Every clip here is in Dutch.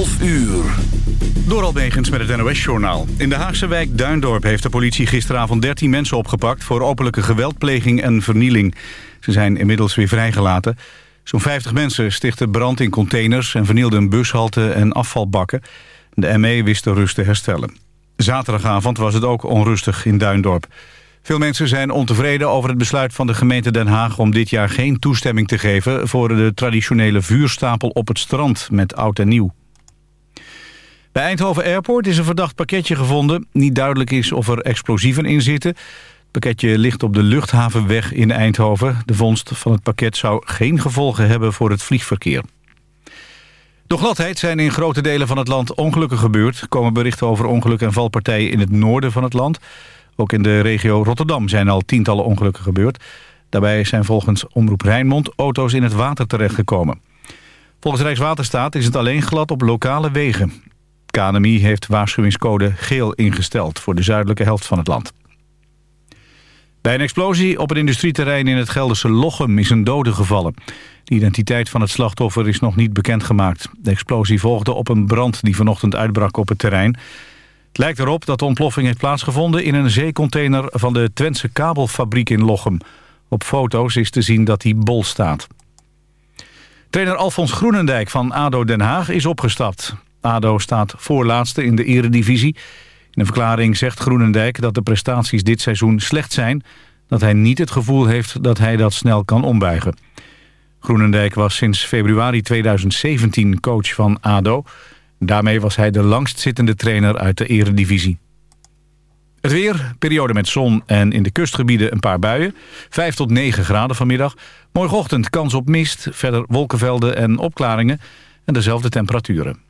12 uur. Door Albegens met het NOS-journaal. In de Haagse wijk Duindorp heeft de politie gisteravond 13 mensen opgepakt... voor openlijke geweldpleging en vernieling. Ze zijn inmiddels weer vrijgelaten. Zo'n 50 mensen stichten brand in containers... en vernielden bushalte en afvalbakken. De ME wist de rust te herstellen. Zaterdagavond was het ook onrustig in Duindorp. Veel mensen zijn ontevreden over het besluit van de gemeente Den Haag... om dit jaar geen toestemming te geven voor de traditionele vuurstapel op het strand met oud en nieuw. Bij Eindhoven Airport is een verdacht pakketje gevonden. Niet duidelijk is of er explosieven in zitten. Het pakketje ligt op de luchthavenweg in Eindhoven. De vondst van het pakket zou geen gevolgen hebben voor het vliegverkeer. Door gladheid zijn in grote delen van het land ongelukken gebeurd. Komen berichten over ongelukken en valpartijen in het noorden van het land. Ook in de regio Rotterdam zijn al tientallen ongelukken gebeurd. Daarbij zijn volgens Omroep Rijnmond auto's in het water terechtgekomen. Volgens Rijkswaterstaat is het alleen glad op lokale wegen. KNMI heeft waarschuwingscode geel ingesteld voor de zuidelijke helft van het land. Bij een explosie op een industrieterrein in het Gelderse Lochem is een dode gevallen. De identiteit van het slachtoffer is nog niet bekendgemaakt. De explosie volgde op een brand die vanochtend uitbrak op het terrein. Het lijkt erop dat de ontploffing heeft plaatsgevonden in een zeecontainer van de Twentse kabelfabriek in Lochem. Op foto's is te zien dat hij bol staat. Trainer Alfons Groenendijk van ADO Den Haag is opgestapt. ADO staat voorlaatste in de eredivisie. In een verklaring zegt Groenendijk dat de prestaties dit seizoen slecht zijn... dat hij niet het gevoel heeft dat hij dat snel kan ombuigen. Groenendijk was sinds februari 2017 coach van ADO. Daarmee was hij de langstzittende trainer uit de eredivisie. Het weer, periode met zon en in de kustgebieden een paar buien. 5 tot 9 graden vanmiddag. Morgenochtend kans op mist, verder wolkenvelden en opklaringen... en dezelfde temperaturen.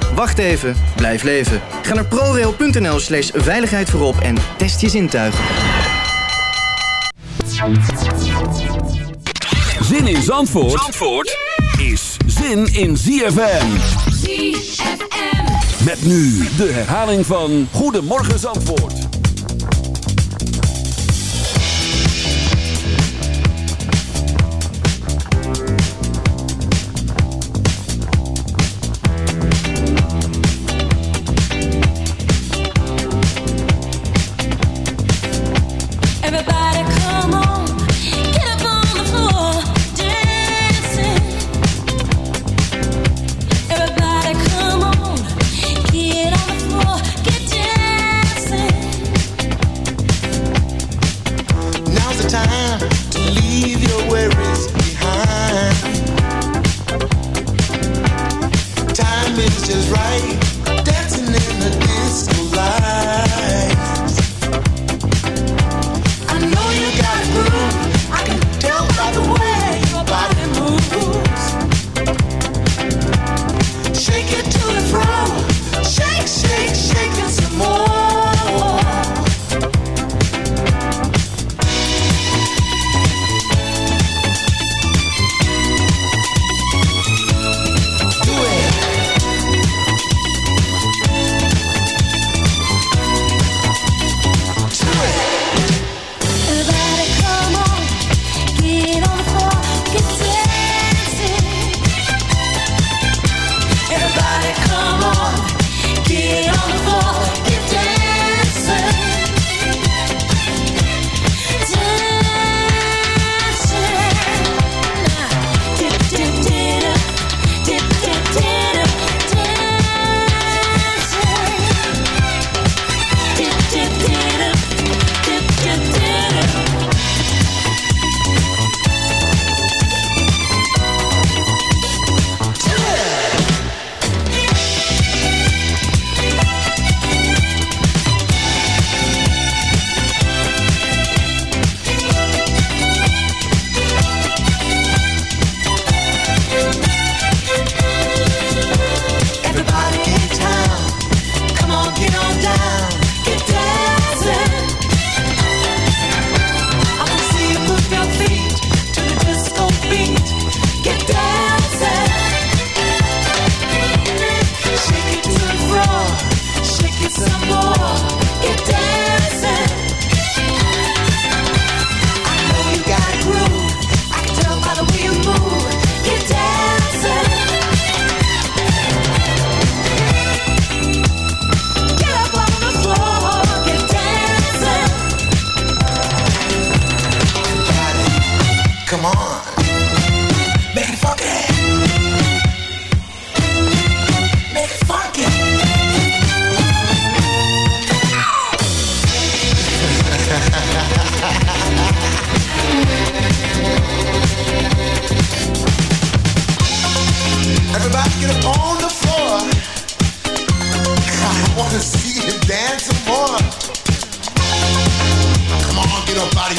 Wacht even, blijf leven. Ga naar prorail.nl slash veiligheid voorop en test je zintuigen. Zin in Zandvoort, Zandvoort is zin in ZFM. ZFM. Met nu de herhaling van Goedemorgen Zandvoort.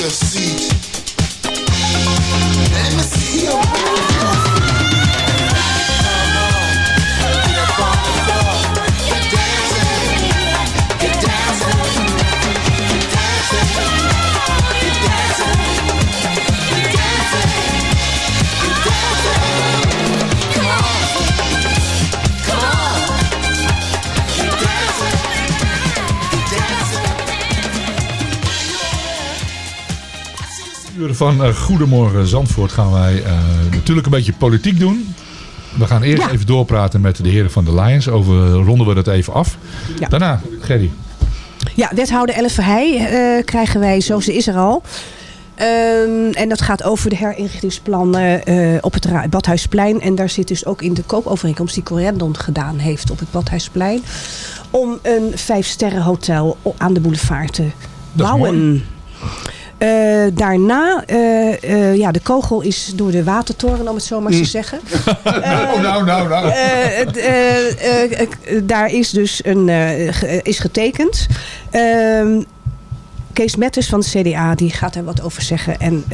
Your seat. Uur van eh, Goedemorgen Zandvoort gaan wij eh, natuurlijk een beetje politiek doen. We gaan eerst even doorpraten met de heren van de Lions. Over ronden we dat even af. Ja. Daarna, Gerry. Ja, wethouder Elf Verheij eh, krijgen wij, zo ze is er al. Ehm, en dat gaat over de herinrichtingsplannen op het Badhuisplein. En daar zit dus ook in de koopovereenkomst die Corendon gedaan heeft op het Badhuisplein. Om een vijfsterrenhotel aan de boulevard te bouwen. Eh, daarna, eh, eh, ja, de kogel is door de watertoren, om het zo maar te zeggen. nou, nou, nou, nou. Eh, daar is dus een, is getekend. Ehm, Kees Metters van de CDA die gaat daar wat over zeggen. En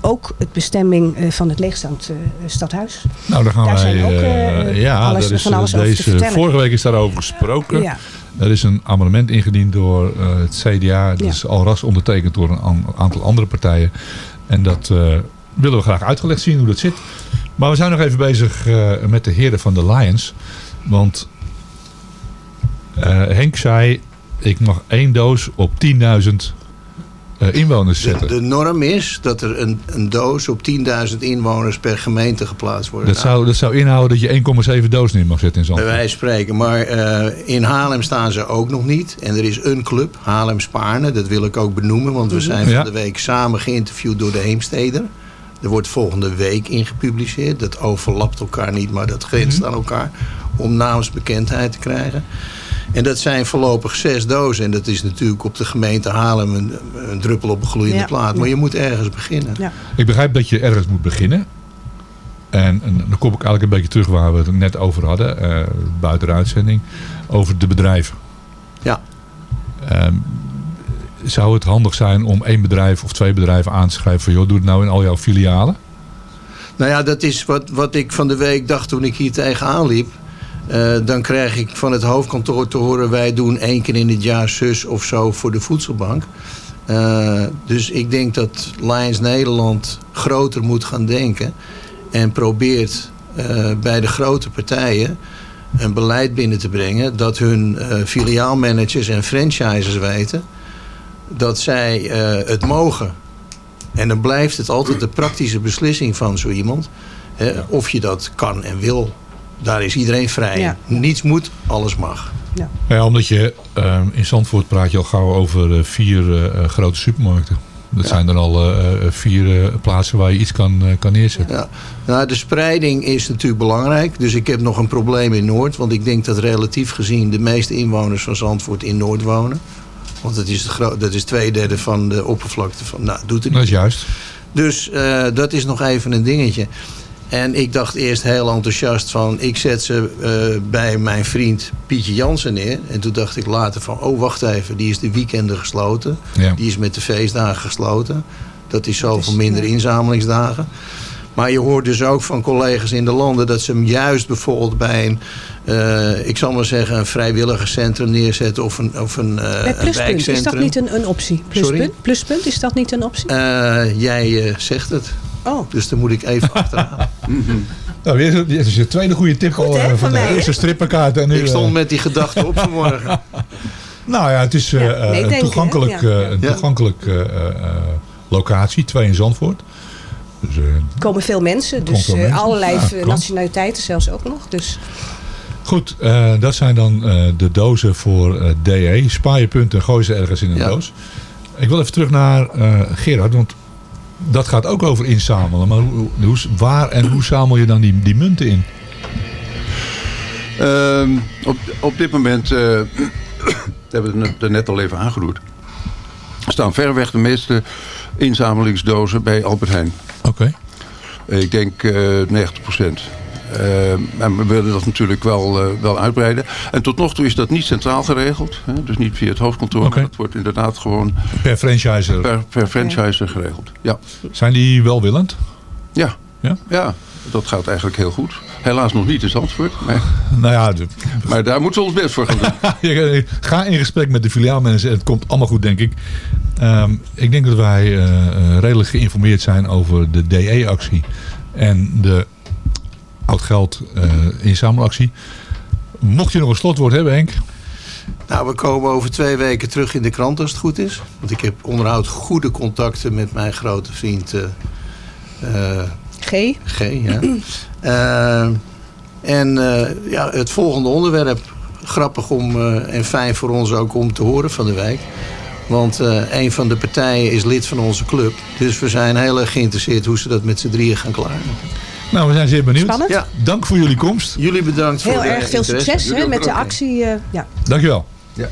ook het bestemming van het leegstaand stadhuis. Nou, dan gaan Daar wij. zijn ook, ja, alles- daar is, van alles over te deze, vertellen. vorige week is daarover gesproken. Ja. Er is een amendement ingediend door eh, het CDA. Dat Ja. is al ras ondertekend door een an- aantal andere partijen. En dat eh, willen we graag uitgelegd zien hoe dat zit. Maar we zijn nog even bezig eh, met de heren van de Lions. Want Henk zei, ik mag één doos op 10.000 eh, inwoners De, zetten. de norm is dat er een, een doos op 10.000 inwoners per gemeente geplaatst wordt. Dat zou, dat zou inhouden dat je 1,7 doos neer mag zetten in Bij Zandvoort. wijze van spreken. Maar eh, in Haarlem staan ze ook nog niet. En er is een club, Haarlem Spaarne. Dat wil ik ook benoemen. Want we zijn Ja. van de week samen geïnterviewd door de Heemsteder. Er wordt volgende week in gepubliceerd. Dat overlapt elkaar niet, maar dat grenst Mhm. aan elkaar. Om naamsbekendheid te krijgen. En dat zijn voorlopig zes dozen. En dat is natuurlijk op de gemeente Haarlem een, een druppel op een gloeiende Ja. plaat. Maar je moet ergens beginnen. Ja. Ik begrijp dat je ergens moet beginnen. En, en dan kom ik eigenlijk een beetje terug waar we het net over hadden, eh, buiten de uitzending, over de bedrijven. Ja. Ehm, zou het handig zijn om één bedrijf of twee bedrijven aan te schrijven van joh, doe het nou in al jouw filialen? Nou ja, dat is wat, wat ik van de week dacht toen ik hier tegenaan liep. Eh, dan krijg ik van het hoofdkantoor te horen... wij doen één keer in het jaar zus of zo voor de voedselbank. Eh, dus ik denk dat Lions Nederland groter moet gaan denken... en probeert eh, bij de grote partijen een beleid binnen te brengen... dat hun filiaalmanagers en franchisers weten... dat zij het mogen. En dan blijft het altijd de praktische beslissing van zo iemand... hè, of je dat kan en wil. Daar is iedereen vrij. Ja. Niets moet, alles mag. Ja. Ja, omdat je ehm, in Zandvoort praat je al gauw over eh, vier eh, eh, grote supermarkten. Dat zijn dan al eh, eh, vier eh, plaatsen waar je iets kan, eh, kan neerzetten. Ja. Nou, de spreiding is natuurlijk belangrijk. Dus ik heb nog een probleem in Noord. Want ik denk dat relatief gezien de meeste inwoners van Zandvoort in Noord wonen. Want dat is, de dat is twee derde van de oppervlakte van... Nou, doet het niet. Dat is juist. Dus eh, dat is nog even een dingetje. En ik dacht eerst heel enthousiast van... ik zet ze eh, bij mijn vriend Pietje Jansen neer. En toen dacht ik later van... oh, wacht even, die is de weekenden gesloten. Ja. Die is met de feestdagen gesloten. Dat is zoveel minder inzamelingsdagen. Maar je hoort dus ook van collega's in de landen... dat ze hem juist bijvoorbeeld bij een... eh, ik zal maar zeggen, een vrijwilligerscentrum neerzetten... of een, of een, eh, Bij een pluspunt, is dat niet een, een optie? Sorry? Pluspunt? pluspunt, is dat niet een optie? Eh, jij zegt het. Oh. Dus dan moet ik even achteraan. Nou, dit is- dit is je tweede goede tip al van de eerste strippenkaart. En nu, Ik stond eh, met die gedachte op vanmorgen. Nou ja, het is Ja, een toegankelijk, hè? Ja. eh, een Ja. toegankelijk eh, eh, eh, locatie, twee in Zandvoort. Dus, eh, Er komen veel mensen, dus veel eh, mensen. allerlei nationaliteiten zelfs ook nog. Dus goed, eh, dat zijn dan eh, de dozen voor eh, DE. Spaar je punten en gooi ze ergens in een Ja. doos. Ik wil even terug naar eh, Gerard, want dat gaat ook over inzamelen. Maar hoe, hoe, waar en hoe zamel je dan die, die munten in? Ehm, op, op dit moment, eh, hebben we het net- net al even aangeroerd, staan verreweg de meeste inzamelingsdozen bij Albert Heijn. Oké. Ik denk eh 90 procent. En we willen dat natuurlijk wel, eh, wel uitbreiden. En tot nog toe is dat niet centraal geregeld. Hè? Dus niet via het hoofdkantoor. Dat wordt inderdaad gewoon Per franchiser. per, per franchise geregeld. Ja. Zijn die welwillend? Ja. Ja? ja, dat gaat eigenlijk heel goed. Helaas nog niet in Zandvoort. Maar, Nou ja, de- maar daar moeten we ons best voor gaan doen. Ga in gesprek met de filiaalmanager. Het komt allemaal goed, denk ik. Ehm, ik denk dat wij eh, eh, redelijk geïnformeerd zijn over de DE-actie. En de oud-geld eh, inzamelactie. Mocht je nog een slotwoord hebben, Henk? Nou, we komen over twee weken terug in de krant als het goed is. Want ik heb onderhoud goede contacten met mijn grote vriend eh, eh, G. G. Ja. Eh, en eh, ja, het volgende onderwerp. Grappig om, eh, en fijn voor ons ook om te horen van de wijk. Want eh, een van de partijen is lid van onze club. Dus we zijn heel erg geïnteresseerd hoe ze dat met z'n drieën gaan klaren. Nou, we zijn zeer benieuwd. Spannend. Ja. Dank voor jullie komst. Jullie bedankt voor Heel de erg veel interesse. succes hè, met de bedankt. actie. eh, ja. Dankjewel. Ja.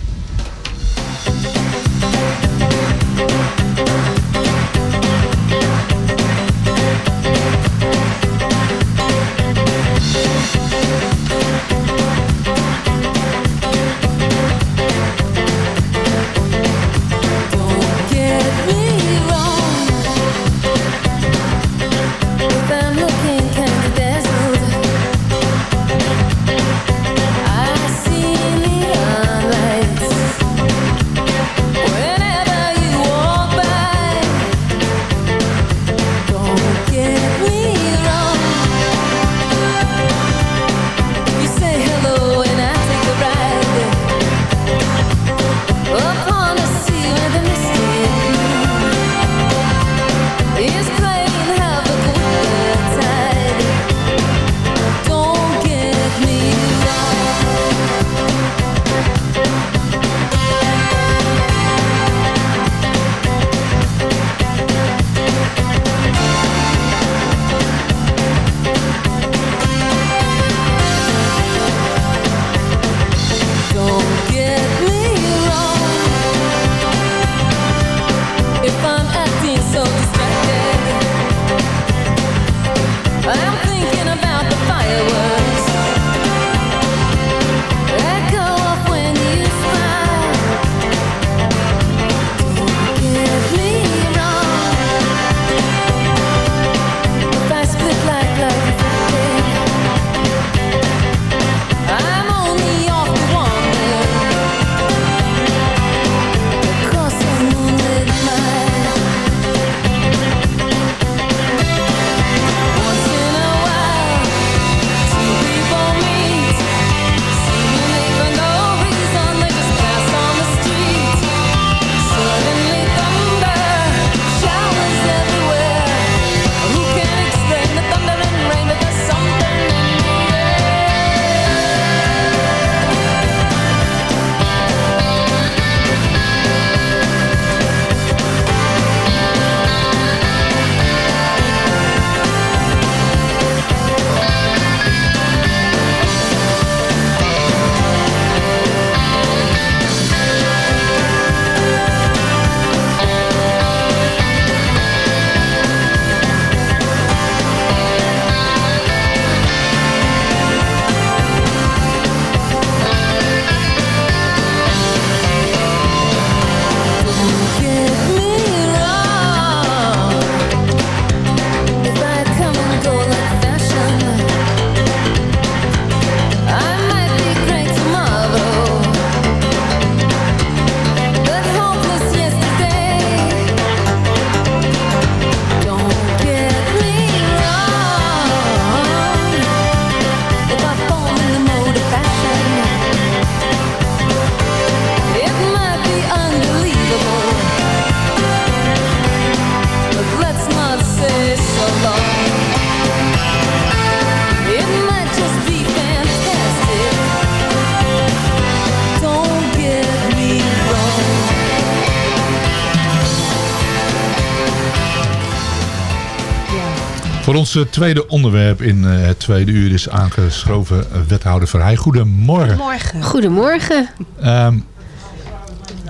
Voor ons eh, tweede onderwerp in eh, het tweede uur is aangeschoven eh, wethouder Verheij. Goedemorgen. Morgen. Goedemorgen. Ehm,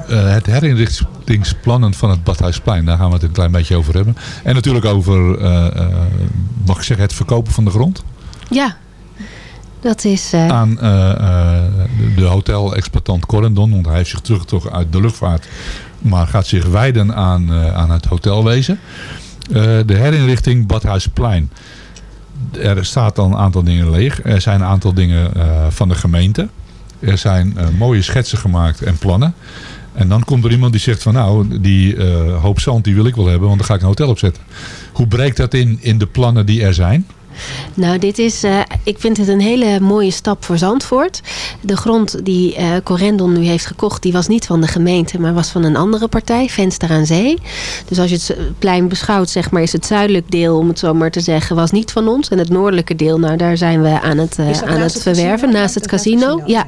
eh, het herinrichtingsplannen van het Badhuisplein, daar gaan we het een klein beetje over hebben. En natuurlijk over, eh, eh, mag ik zeggen, het verkopen van de grond Ja, dat is... eh, aan de, hotel-exploitant Corendon. Want hij heeft zich teruggetrokken uit de luchtvaart, maar gaat zich wijden aan, eh, aan het hotelwezen. Eh, de herinrichting Badhuisplein. Er staat al een aantal dingen leeg. Er zijn een aantal dingen eh, van de gemeente. Er zijn eh, mooie schetsen gemaakt en plannen. En dan komt er iemand die zegt van nou, die hoop zand die wil ik wel hebben, want dan ga ik een hotel opzetten. Hoe breekt dat in, in de plannen die er zijn? Nou, dit is, eh, ik vind het een hele mooie stap voor Zandvoort. De grond die eh Corendon nu heeft gekocht, die was niet van de gemeente, maar was van een andere partij, Venster aan Zee. Dus als je het plein beschouwt, zeg maar, is het zuidelijk deel, om het zo maar te zeggen, was niet van ons. En het noordelijke deel, nou, daar zijn we aan het, eh, aan het het verwerven, casino? naast het Naast het casino. Ja.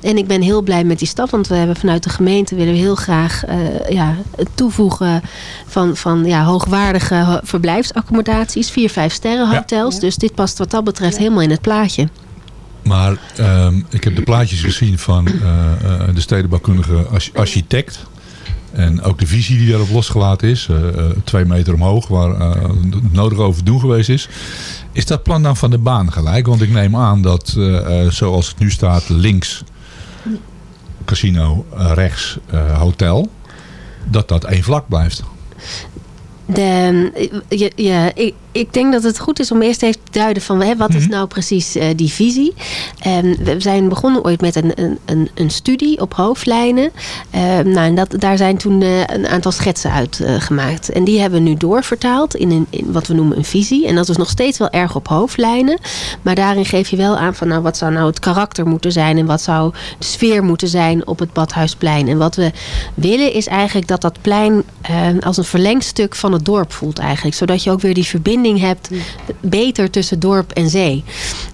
En ik ben heel blij met die stap, want we hebben vanuit de gemeente willen we heel graag eh, ja, het toevoegen van, van ja, hoogwaardige ho- verblijfsaccommodaties, vier, vijf sterren Dus dit past wat dat betreft helemaal in het plaatje. Maar ehm, ik heb de plaatjes gezien van eh, eh, de stedenbouwkundige arch- architect. En ook de visie die daarop losgelaten is. eh, twee meter omhoog, waar eh, het nodig over doen geweest is. Is dat plan dan van de baan gelijk? Want ik neem aan dat eh, eh, zoals het nu staat, links casino, rechts eh, hotel. Dat dat één vlak blijft. De, je, je, ik, denk dat het goed is om eerst even te duiden van hè, wat is nou precies eh, die visie. Ehm, we zijn begonnen ooit met een, een, een, een studie op hoofdlijnen. Ehm, nou, en dat, daar zijn toen eh, een aantal schetsen uit eh, gemaakt. En die hebben we nu doorvertaald in, een, in wat we noemen een visie. En dat is nog steeds wel erg op hoofdlijnen. Maar daarin geef je wel aan van nou, wat zou nou het karakter moeten zijn. En wat zou de sfeer moeten zijn op het Badhuisplein. En wat we willen is eigenlijk dat dat plein eh, als een verlengstuk van het dorp voelt eigenlijk. Zodat je ook weer die verbinding hebt beter tussen dorp en zee.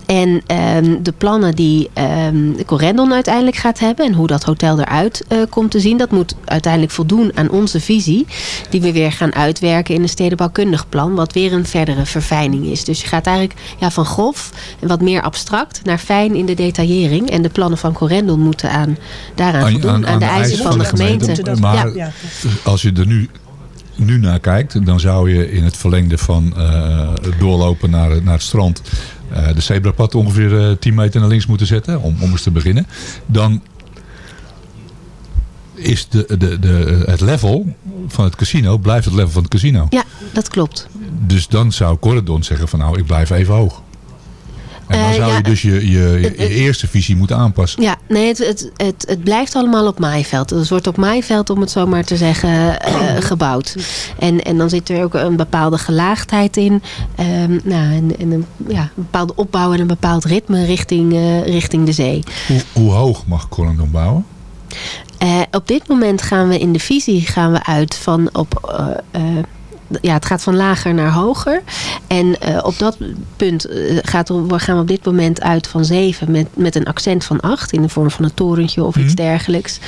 En ehm, de plannen die ehm Corendon uiteindelijk gaat hebben... en hoe dat hotel eruit eh, komt te zien... dat moet uiteindelijk voldoen aan onze visie... die we weer gaan uitwerken in een stedenbouwkundig plan... wat weer een verdere verfijning is. Dus je gaat eigenlijk ja, van grof en wat meer abstract... naar fijn in de detaillering. En de plannen van Corendon moeten aan, daaraan voldoen... aan, de eisen van de gemeente. Maar Ja. als je er nu, nu naar kijkt, dan zou je in het verlengde van eh, het doorlopen naar, het- naar het strand eh, de zebrapad ongeveer eh 10 meter naar links moeten zetten, om, om eens te beginnen. Dan is de, de, de, het level van het casino, blijft het level van het casino. Ja, dat klopt. Dus dan zou Corridon zeggen van nou, ik blijf even hoog. En dan Eh, zou ja, je dus je, je, je, je eerste visie moeten aanpassen. Ja, nee, het, het, het, het blijft allemaal op maaiveld. Het wordt op maaiveld, om het zo maar te zeggen, eh, gebouwd. En, en dan zit er ook een bepaalde gelaagdheid in. Ehm, nou, en, en een, ja, een bepaalde opbouw en een bepaald ritme richting, eh, richting de zee. Hoe, hoe hoog mag Corridon bouwen? Eh, op dit moment gaan we in de visie gaan we uit van op. ja, het gaat van lager naar hoger. En eh, op dat punt eh, gaat, gaan we op dit moment uit van 7 met, met een accent van 8 in de vorm van een torentje of iets dergelijks.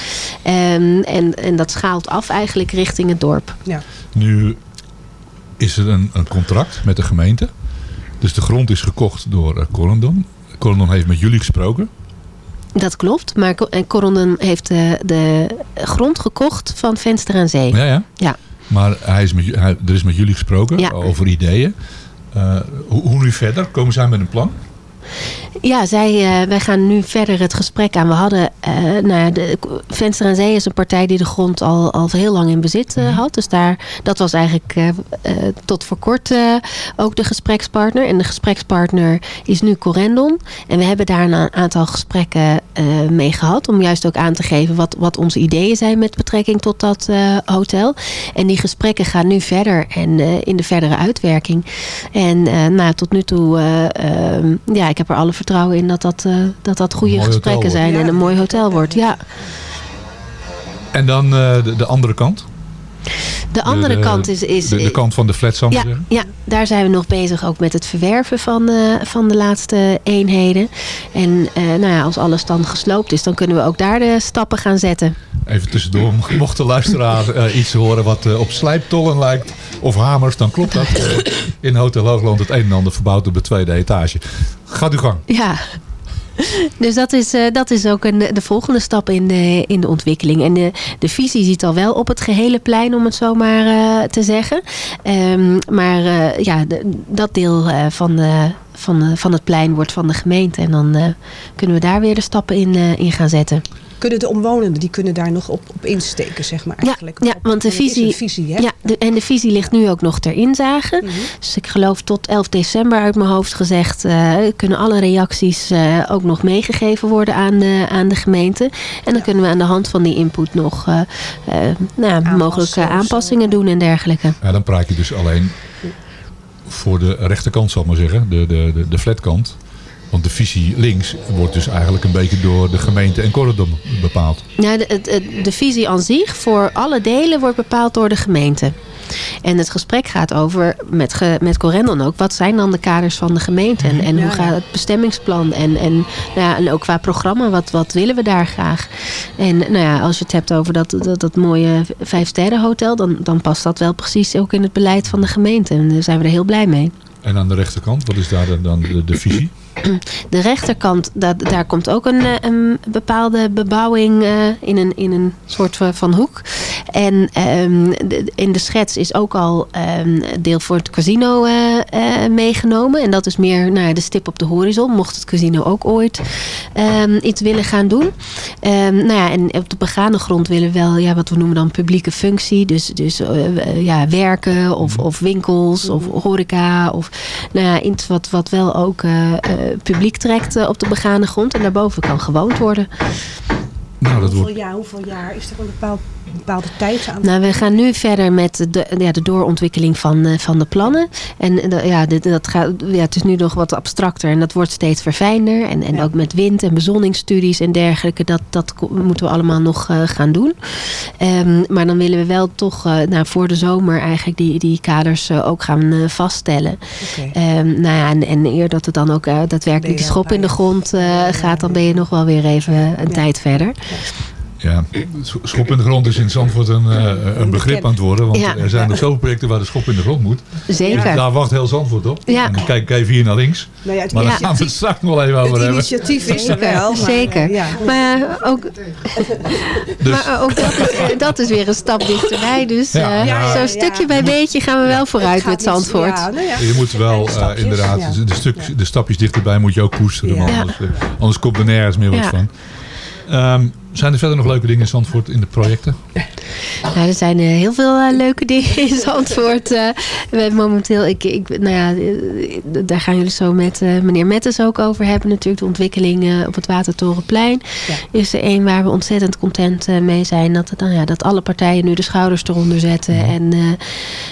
Ehm, en, en dat schaalt af eigenlijk richting het dorp. Ja. Nu is er een, een contract met de gemeente. Dus de grond is gekocht door uh, Corendon. Corendon heeft met jullie gesproken. Dat klopt, maar Co- en Corendon heeft de, de grond gekocht van Venster aan Zee. Ja, ja. Ja. Maar hij is met, hij, er is met jullie gesproken Ja. over ideeën. Uh, hoe, hoe nu verder? Komen zij met een plan? Ja, zij, uh, wij gaan nu verder het gesprek aan. We hadden, uh, nou ja, de Venster aan Zee is een partij die de grond al, al heel lang in bezit uh, had. Dus daar, dat was eigenlijk tot voor kort ook de gesprekspartner. En de gesprekspartner is nu Corendon. En we hebben daar een aantal gesprekken mee gehad. Om juist ook aan te geven wat, wat onze ideeën zijn met betrekking tot dat hotel. En die gesprekken gaan nu verder en in de verdere uitwerking. En nou, tot nu toe, uh, ja, ik heb er alle vertrouwen in dat dat, uh, dat, dat goede gesprekken zijn ja. en een mooi hotel wordt. Ja. En dan uh, de, de, andere kant? De andere kant is... is de, de kant van de flat, zal ik ja, maar zeggen? ja, daar zijn we nog bezig ook met het verwerven van, eh, van de laatste eenheden. En eh, nou ja, als alles dan gesloopt is, dan kunnen we ook daar de stappen gaan zetten. Even tussendoor, mocht de luisteraar eh, iets horen wat op slijptollen lijkt of hamers, dan klopt dat. In Hotel Hoogland het een en ander verbouwd op de tweede etage. Gaat uw gang. Ja. Dus dat is, eh, dat is ook een, de volgende stap in de, in de ontwikkeling. En de, de visie ziet al wel op het gehele plein, om het zo maar eh, te zeggen. Ehm, maar eh, ja, dat deel van, de, van, de- van het plein wordt van de gemeente. En dan eh, kunnen we daar weer de stappen in, eh, in gaan zetten. Kunnen de omwonenden, die kunnen daar nog op, op insteken, zeg maar eigenlijk. Ja, Op- want de is visie, visie hè? ja, de, en de visie ligt nu ook nog ter inzage. Dus ik geloof tot 11 december uit mijn hoofd gezegd... eh, kunnen alle reacties eh, ook nog meegegeven worden aan de, aan de gemeente. En dan kunnen we aan de hand van die input nog eh, eh, nou, ja, mogelijke aanpassingen doen en dergelijke. Ja, dan praat je dus alleen voor de rechterkant, zal ik maar zeggen. De, de, de, de flatkant. Want de visie links wordt dus eigenlijk een beetje door de gemeente en Corridor bepaald. Nou, de, het- de visie aan zich voor alle delen wordt bepaald door de gemeente. En het gesprek gaat over, met, ge, met Coren dan ook, wat zijn dan de kaders van de gemeente? En, en hoe gaat het bestemmingsplan? En, en, nou ja, en ook qua programma, wat, wat willen we daar graag? En nou ja, als je het hebt over dat, dat, dat mooie vijfsterrenhotel, dan, dan past dat wel precies ook in het beleid van de gemeente. En daar zijn we er heel blij mee. En aan de rechterkant, wat is daar dan de, de visie? De rechterkant, dat, daar komt ook een, eh, bepaalde bebouwing eh, in, een, in een soort van- van hoek. En ehm, in de schets is ook al ehm, deel voor het casino eh, eh, meegenomen. En dat is meer nou, de stip op de horizon, mocht het casino ook ooit ehm, iets willen gaan doen. Nou ja, en op de begane grond willen we wel ja, wat we noemen dan publieke functie. Dus, dus eh, eh, ja, werken of, of winkels of horeca. Of nou ja, iets wat, wat wel ook eh, eh, publiek trekt eh, op de begane grond. En daarboven kan gewoond worden. Nou, dat hoeveel, jaar, hoeveel jaar is er een bepaald, bepaalde tijd aan? Nou, we gaan nu verder met de, ja, de doorontwikkeling van, eh, van de plannen. En eh, ja, dit, dat gaat, ja, het is nu nog wat abstracter en dat wordt steeds verfijnder. En, en ook met wind- en bezonningsstudies en dergelijke. Dat, dat moeten we allemaal nog eh, gaan doen. Ehm, maar dan willen we wel toch nou, voor de zomer eigenlijk die, die kaders ook gaan vaststellen. Ehm, nou ja, en, en eer dat het dan ook daadwerkelijk die schop in de grond gaat, dan ben je nog wel weer even een tijd verder. Ja, sch- schop in de grond is in Zandvoort een, eh, een begrip aan het worden. Want Ja. er zijn nog zoveel projecten waar de schop in de grond moet. Zeker. Dus daar wacht heel Zandvoort op. Ja. En dan kijk ik even hier naar links. Nou ja, het maar daar gaan we het straks nog wel even over het hebben. initiatief is er wel. maar, Zeker. ja. Maar eh, ook, Dus- maar eh, ook dat, is, dat is weer een stap dichterbij. Dus Ja, eh, ja. zo stukje bij beetje gaan we wel vooruit met Zandvoort. Je moet wel eh, inderdaad, ja. de, stuk, de stapjes dichterbij moet je ook koesteren. Anders, anders komt er nergens meer wat Ja. van. Ehm, zijn er verder nog leuke dingen in Zandvoort in de projecten? Nou, er zijn eh, heel veel eh, leuke dingen in Zandvoort. eh. we hebben momenteel, ik, ik, nou ja, daar gaan jullie zo met eh, meneer Mettes ook over hebben. Natuurlijk de ontwikkeling eh, op het Watertorenplein. Is er één waar we ontzettend content mee zijn. Dat, het dan, ja, dat alle partijen nu de schouders eronder zetten. En, eh,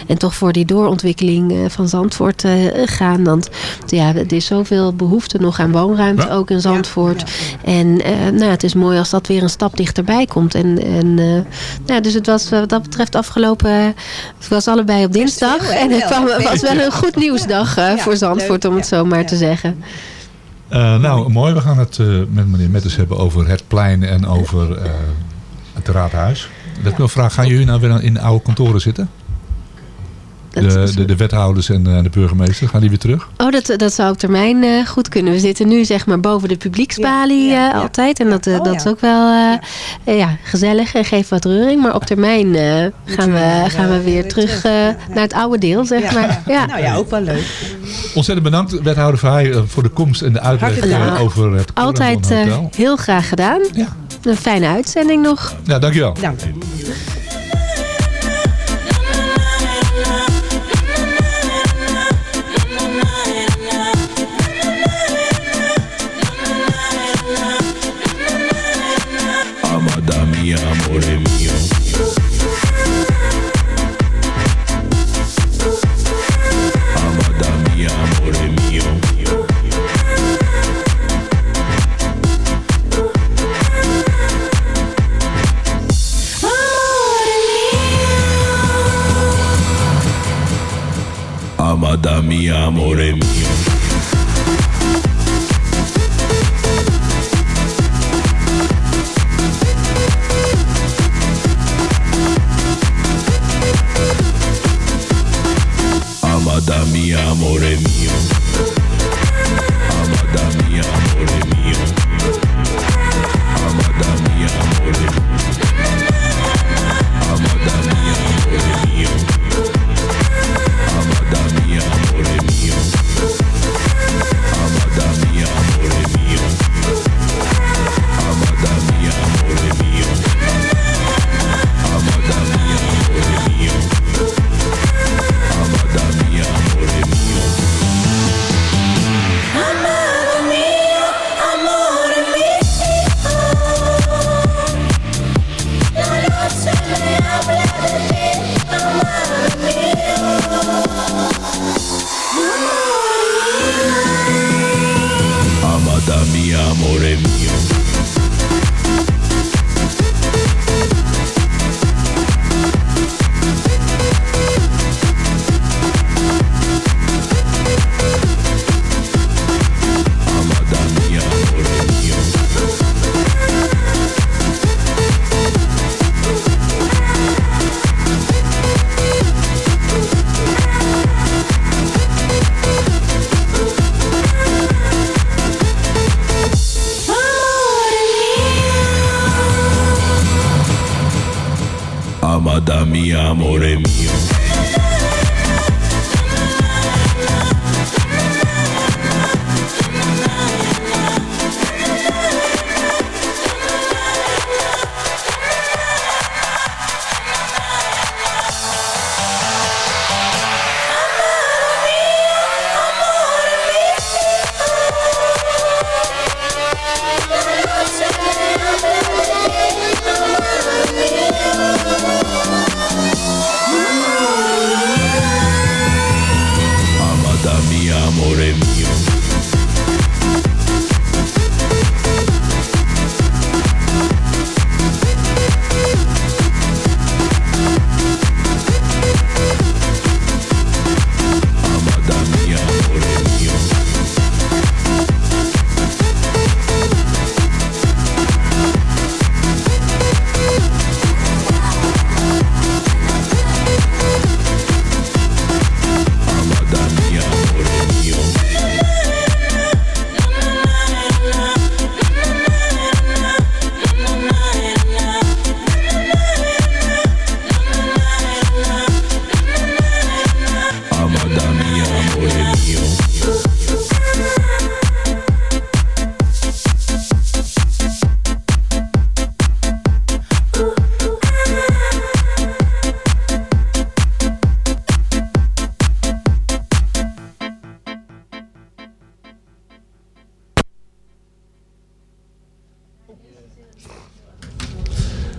en toch voor die doorontwikkeling eh, van Zandvoort eh, gaan. Want ja, er is zoveel behoefte nog aan woonruimte ook in Zandvoort. En eh, nou, het is mooi als dat weer een stap dichterbij komt. En, en, eh, nou, dus het was wat dat betreft afgelopen... Het was allebei op dinsdag. en het kwam, was wel een goed nieuwsdag eh, Ja, voor Zandvoort, om het zo maar te zeggen. Eh, nou, mooi. We gaan het eh, met meneer Metters hebben over het plein en over eh, het raadhuis. Dat ik wil vragen, gaan jullie nou weer in de oude kantoren zitten? De, de, de wethouders en eh, de burgemeester, gaan die weer terug? Oh, dat, dat zou op termijn eh, goed kunnen. We zitten nu zeg maar boven de publieksbalie eh, altijd. En dat, eh, dat is ook wel eh, eh, ja, gezellig en geeft wat reuring. Maar op termijn eh, gaan, we, gaan we weer terug eh, naar het oude deel, zeg maar. Ja. Nou ja, ook wel leuk. Ontzettend bedankt, wethouder Verheij, eh, voor de komst en de uitleg eh, over het Altijd eh, heel graag gedaan. Een fijne uitzending nog. Ja, dankjewel. Dank.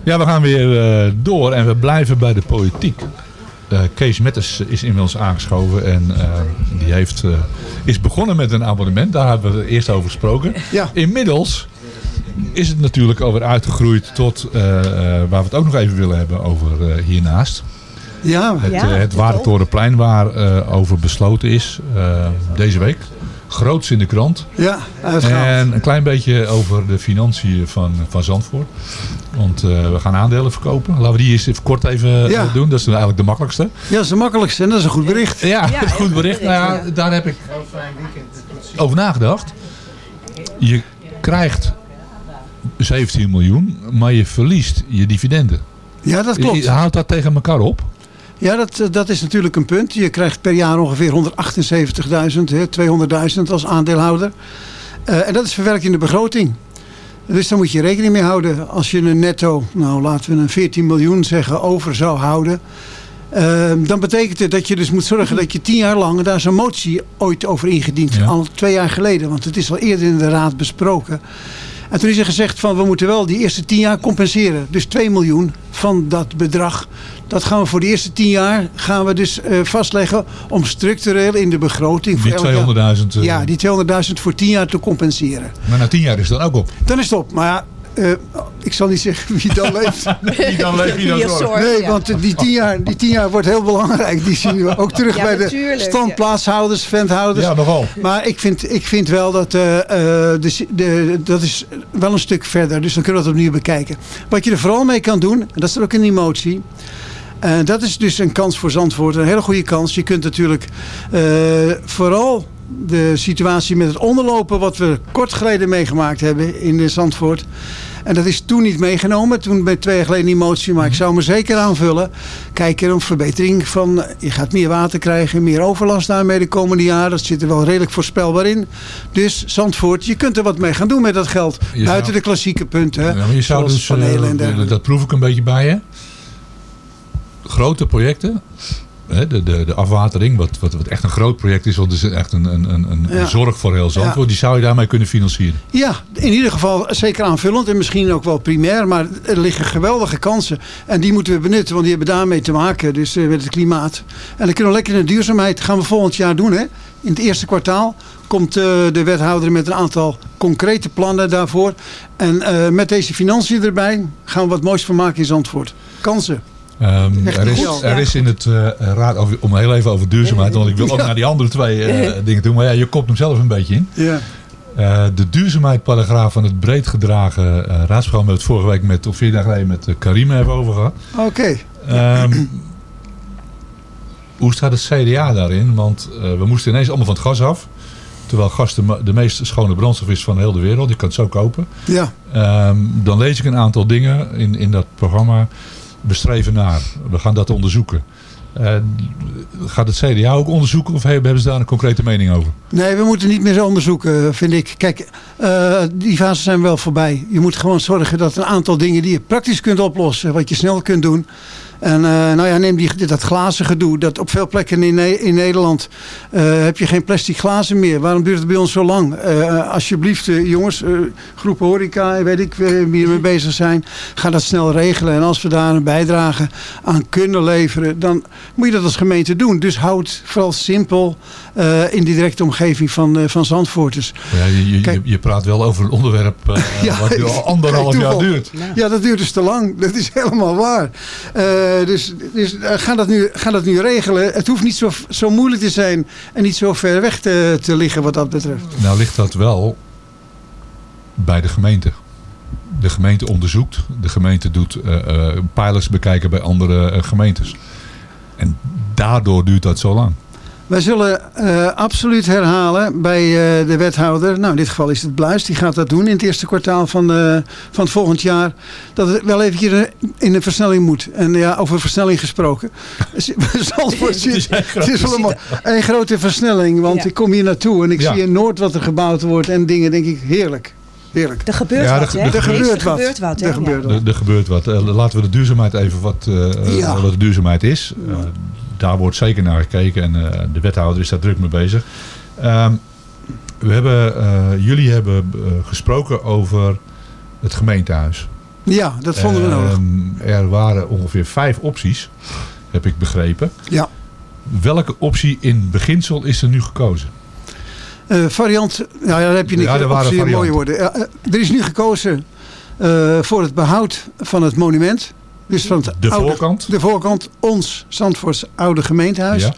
Ja, we gaan weer eh, door en we blijven bij de politiek. Eh, Kees Metters is inmiddels aangeschoven en eh, die heeft, eh, is begonnen met een abonnement. Daar hebben we eerst over gesproken. Ja. Inmiddels is het natuurlijk alweer uitgegroeid tot eh, eh, waar we het ook nog even willen hebben over eh, hiernaast. Ja, Het, ja, het Warentorenplein waar eh, over besloten is eh, deze week. Groots in de krant. Ja, uitgehaald. En een klein beetje over de financiën van, van Zandvoort. Want eh, we gaan aandelen verkopen. Laten we die eens even kort even Ja. eh, doen. Dat is eigenlijk de makkelijkste. Ja, dat is de makkelijkste en dat is een goed bericht. Ja, dat is een goed bericht. Nou ja, daar heb ik over nagedacht. Je krijgt 17 miljoen, maar je verliest je dividenden. Ja, dat klopt. Je houdt dat tegen elkaar op. Ja, dat, eh, dat is natuurlijk een punt. Je krijgt per jaar ongeveer 178.000, hè, 200.000 als aandeelhouder. Eh, en dat is verwerkt in de begroting. Dus daar moet je rekening mee houden. Als je een netto, nou laten we een 14 miljoen zeggen, over zou houden. eh, dan betekent het dat je dus moet zorgen dat je tien jaar lang... daar is een motie ooit over ingediend. Al twee jaar geleden. Want het is al eerder in de raad besproken. En toen is er gezegd van we moeten wel die eerste tien jaar compenseren. Dus 2 miljoen van dat bedrag. Dat gaan we voor de eerste tien jaar gaan we dus eh, vastleggen om structureel in de begroting... Die elk jaar- 200.000. eh, Ja, die 200.000 voor tien jaar te compenseren. Maar na 10 jaar is het dan ook op. Dan is het op. Maar ja, eh, ik zal niet zeggen wie dan leeft. Wie dan leeft, wie dan zorgt. Nee, want die tien, jaar, die tien jaar wordt heel belangrijk. Die zien we ook terug Ja, bij de natuurlijk, standplaatshouders, venthouders. Ja, nogal. Maar ik vind, ik vind wel dat eh, eh, de, de, dat is wel een stuk verder. Dus dan kunnen we dat opnieuw bekijken. Wat je er vooral mee kan doen, en dat is er ook een emotie. En dat is dus een kans voor Zandvoort. Een hele goede kans. Je kunt natuurlijk eh, vooral de situatie met het onderlopen... wat we kort geleden meegemaakt hebben in de Zandvoort... En dat is toen niet meegenomen. Toen ben twee jaar geleden een emotie. Maar ik zou me zeker aanvullen. Kijken om verbetering van... Je gaat meer water krijgen. Meer overlast daarmee de komende jaren. Dat zit er wel redelijk voorspelbaar in. Dus Zandvoort, je kunt er wat mee gaan doen met dat geld. Je Buiten zou- de klassieke punten. Ja, je zou dus, eh, dat proef ik een beetje bij je. Grote projecten. De, de, de afwatering, wat, wat, wat echt een groot project is. Want het is echt een, een, een, zorg voor heel Zandvoort. Ja. Die zou je daarmee kunnen financieren. Ja, in ieder geval zeker aanvullend en misschien ook wel primair. Maar er liggen geweldige kansen. En die moeten we benutten, want die hebben daarmee te maken. Dus eh, met het klimaat. En dan kunnen we lekker in de duurzaamheid. gaan we volgend jaar doen. Hè? In het eerste kwartaal komt eh, de wethouder met een aantal concrete plannen daarvoor. En eh, met deze financiën erbij gaan we wat moois van maken in Zandvoort. Kansen. Ehm, er, is, goed. er is in het eh, raad, over, om heel even over duurzaamheid, want ik wil ook naar die andere twee eh, dingen doen. Maar ja, je kopt hem zelf een beetje in. Ja. Eh, de duurzaamheidparagraaf van het breed gedragen uh, raadsprogramma, we het vorige week met, of vier dagen geleden met uh, Karim hebben over gehad. Oké. Ehm, hoe staat het CDA daarin? Want uh, we moesten ineens allemaal van het gas af. Terwijl gas de, de meest schone brandstof is van heel de wereld. Je kan het zo kopen. Ja. Um, dan lees ik een aantal dingen in, in dat programma. We streven naar. We gaan dat onderzoeken. Uh, gaat het CDA ook onderzoeken of hebben ze daar een concrete mening over? Nee, we moeten niet meer zo onderzoeken, vind ik. Kijk, uh, die fases zijn wel voorbij. Je moet gewoon zorgen dat een aantal dingen die je praktisch kunt oplossen, wat je snel kunt doen. En uh, nou ja, neem die, dat glazen gedoe. Dat op veel plekken in, in Nederland heb je geen plastic glazen meer. Waarom duurt het bij ons zo lang? Alsjeblieft, jongens, groepen horeca, weet ik wie ermee bezig zijn. Ga dat snel regelen. En als we daar een bijdrage aan kunnen leveren, dan moet je dat als gemeente doen. Dus houd vooral simpel in die directe omgeving van, van Zandvoorters. Ja, je, je, Kijk, je, praat wel over een onderwerp ja, wat al anderhalf jaar duurt. Ja, dat duurt dus te lang. Dat is helemaal waar. Uh, dus dus uh, ga, dat nu, ga dat nu regelen. Het hoeft niet zo, zo moeilijk te zijn en niet zo ver weg te, te liggen wat dat betreft. Nou ligt dat wel bij de gemeente. De gemeente onderzoekt. De gemeente doet uh, pilots bekijken bij andere gemeentes. En daardoor duurt dat zo lang. Wij zullen uh, absoluut herhalen bij uh, de wethouder. Nou, in dit geval is het Bluis. Die gaat dat doen in het eerste kwartaal van, uh, van het volgend jaar. Dat het wel even in een versnelling moet. En ja, over versnelling gesproken. Zandvoort zit, het is wel een, een grote versnelling. Want ja. ik kom hier naartoe en ik ja. zie in Noord wat er gebouwd wordt. En dingen, denk ik, heerlijk. Heerlijk. Er gebeurt ja, wat, er, er, gebeurt wat. Er gebeurt wat. Er gebeurt wat. Er gebeurt wat. laten we de duurzaamheid even wat, ja. wat de duurzaamheid is. Uh, daar wordt zeker naar gekeken en uh, de wethouder is daar druk mee bezig. Um, we hebben, uh, jullie hebben gesproken over het gemeentehuis. Ja, dat vonden we nodig. Um, er waren ongeveer vijf opties, heb ik begrepen. Ja. Welke optie in beginsel is er nu gekozen? Uh, variant, nou ja, daar heb je niet. Ja, er waren mooie woorden. Uh, er is nu gekozen uh, voor het behoud van het monument. Dus van het de oude, voorkant? De voorkant, ons Zandvoorts oude gemeentehuis. Ja.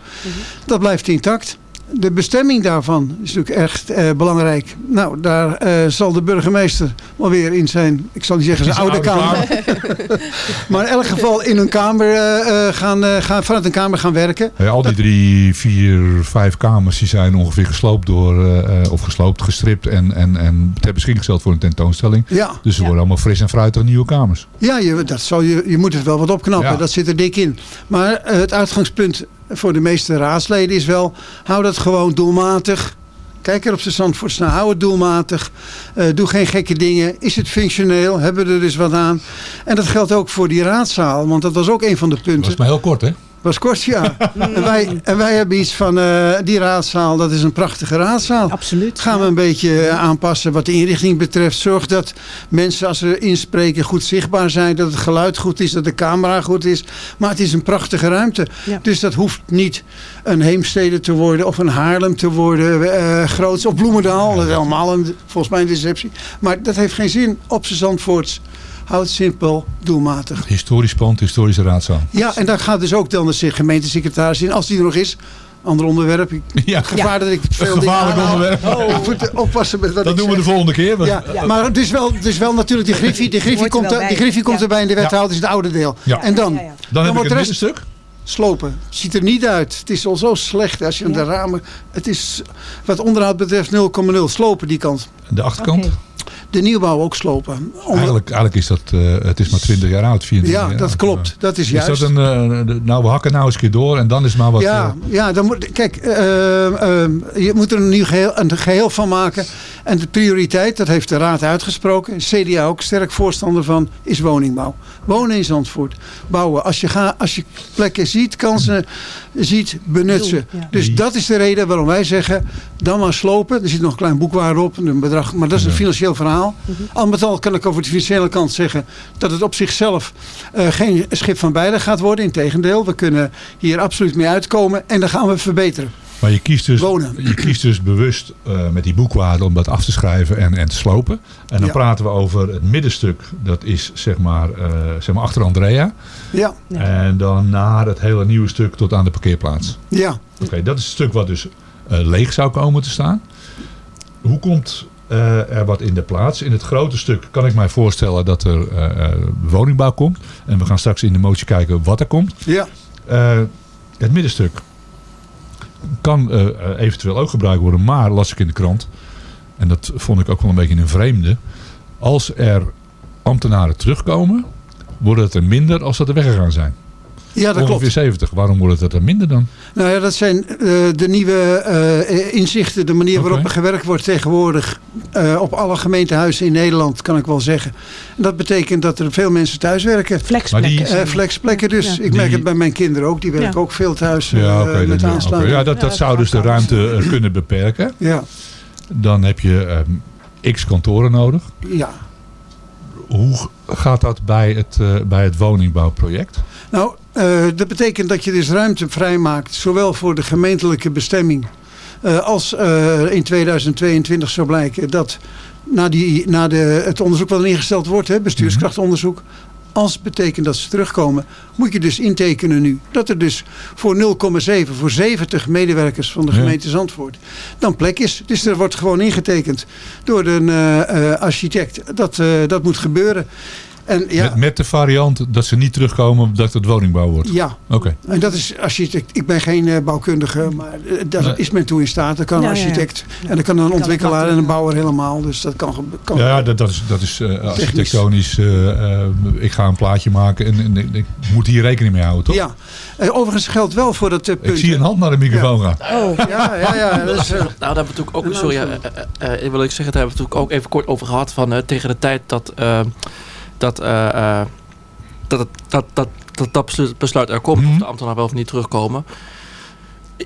Dat blijft intact. De bestemming daarvan is natuurlijk echt eh, belangrijk. Nou, daar eh, zal de burgemeester wel weer in zijn, ik zal niet zeggen zijn oude, oude, kamer. maar in elk geval in een kamer uh, gaan, gaan, vanuit een kamer gaan werken. Ja, al die drie, vier, vijf kamers die zijn ongeveer gesloopt door, of gesloopt, gestript en, en, en ter beschikking gesteld voor een tentoonstelling. Ja. Dus ze ja. worden allemaal fris en fruitig nieuwe kamers. Ja, je, dat zal je, je moet het wel wat opknappen. Ja. Dat zit er dik in. Maar het uitgangspunt voor de meeste raadsleden is wel... hou dat gewoon doelmatig. Kijk er op de Zandvoorts naar. Hou het doelmatig. Uh, doe geen gekke dingen. Is het functioneel? Hebben we er dus wat aan? En dat geldt ook voor die raadzaal. Want dat was ook een van de punten. Dat was maar heel kort, hè? Was kort, ja. en, wij, en wij hebben iets van eh, die raadzaal, dat is een prachtige raadzaal. Absoluut. Gaan we een beetje eh, aanpassen wat de inrichting betreft. Zorg dat mensen als ze inspreken goed zichtbaar zijn. Dat het geluid goed is, dat de camera goed is. Maar het is een prachtige ruimte. Ja. Dus dat hoeft niet een Heemstede te worden of een Haarlem te worden. eh groots of Bloemendaal. Dat is helemaal een, volgens mij een deceptie. Maar dat heeft geen zin op z'n Zandvoorts. Houd het simpel, doelmatig. Historisch pand, historische raadzaal. Ja, en daar gaat dus ook dan de gemeentesecretaris in, als die er nog is. Ander onderwerp. Ik, Ja. Gevaar dat ik veel gevaarlijk onderwerp. Ik moet oppassen met wat Dat ik doen we de volgende keer. Ja, maar het is wel, het is wel natuurlijk, die griffie, die griffie komt, er- die griffie komt erbij in de Ja. wethouder, is het oude deel. Ja. En dan? Dan heb ik wordt het rest middenstuk. slopen. Ziet er niet uit. Het is al zo slecht als je aan de ramen... Het is wat onderhoud betreft 0,0. Slopen die kant. De achterkant. De nieuwbouw ook slopen. Onder- Eigenlijk, eigenlijk is dat, eh, het is maar 20 jaar oud, 24 ja, jaar dat oud. klopt. Dat is Is juist. dat een, eh, nou we hakken nou eens een keer door en dan is maar wat... ja, eh, ja dan moet, kijk, je moet er een nieuw geheel, een geheel van maken. En de prioriteit, dat heeft de Raad uitgesproken, CDA ook sterk voorstander van, is woningbouw. Wonen in Zandvoort. Bouwen. Als je, ga, als je plekken ziet, kansen ziet, benut ze. Ja. Dus dat is de reden waarom wij zeggen, dan maar slopen. Er zit nog een klein boekwaarde op, een bedrag, maar dat is een financieel verhaal. Al met al kan ik over de financiële kant zeggen dat het op zichzelf eh, geen schip van beide gaat worden. Integendeel, we kunnen hier absoluut mee uitkomen en dan gaan we verbeteren. Maar je kiest dus, Wonen. je kiest dus bewust eh, met die boekwaarde om dat af te schrijven en, en te slopen. En dan Ja. praten we over het middenstuk. Dat is zeg maar, eh, zeg maar achter Andrea. Ja, Ja. En dan naar het hele nieuwe stuk tot aan de parkeerplaats. ja. Oké, dat is het stuk wat dus eh, leeg zou komen te staan. Hoe komt eh, er wat in de plaats? In het grote stuk kan ik mij voorstellen dat er eh, eh, woningbouw komt. En we gaan straks in de motie kijken wat er komt. ja. Het middenstuk kan eventueel ook gebruikt worden, maar las ik in de krant. En dat vond ik ook wel een beetje een vreemde. Als er ambtenaren terugkomen, worden het er minder als dat er weggegaan zijn. Ja dat Ongeveer klopt. 70. Waarom wordt het er minder dan? Nou ja, dat zijn eh, de nieuwe eh, inzichten, de manier waarop er gewerkt wordt tegenwoordig eh, op alle gemeentehuizen in Nederland, kan ik wel zeggen. En dat betekent dat er veel mensen thuiswerken. Flexplekken. Maar die- Eh, flexplekken dus. Ja. Ik Die- merk het bij mijn kinderen ook. Die werken Ja. ook veel thuis eh, Ja, met dan- aansluiting. ja, dat, dat zou dus de ruimte kunnen beperken. Ja, Dan heb je ehm, x kantoren nodig. ja. Hoe gaat dat bij het, eh, bij het woningbouwproject? Nou, eh, dat betekent dat je dus ruimte vrijmaakt, zowel voor de gemeentelijke bestemming, eh, als eh, in 2022 zou blijken dat na, die, na de, het onderzoek wat ingesteld wordt, hè, bestuurskrachtonderzoek, als betekent dat ze terugkomen, moet je dus intekenen nu. Dat er dus voor 0,7, voor 70 medewerkers van de gemeente Zandvoort dan plek is. Dus er wordt gewoon ingetekend door een architect. Dat, dat moet gebeuren. En ja, Met, met de variant dat ze niet terugkomen dat het woningbouw wordt? ja, Oké. en dat is architect. Ik ben geen eh, bouwkundige, maar eh, daar Nee. is men toe in staat. Dat kan een Ja, ja, ja. architect. En dat kan een ontwikkelaar en een bouwer helemaal. Dus dat kan. kan Ja, dat, dat is, dat is eh, architectonisch. eh, eh, ik ga een plaatje maken en, en ik, ik moet hier rekening mee houden, toch? Ja. Eh, overigens geldt wel voor dat punt. Ik zie een hand naar de microfoon gaan. Oh, Ja, ja, ja. Dat is, Nou, daar hebben we natuurlijk ook, sorry, wil ik zeggen, daar hebben we natuurlijk ook even kort over gehad van eh, tegen de tijd dat, dat, eh, eh, dat, het- dat, dat, dat, dat besluit, er komt, Mhm. of de ambtenaren wel of niet terugkomen.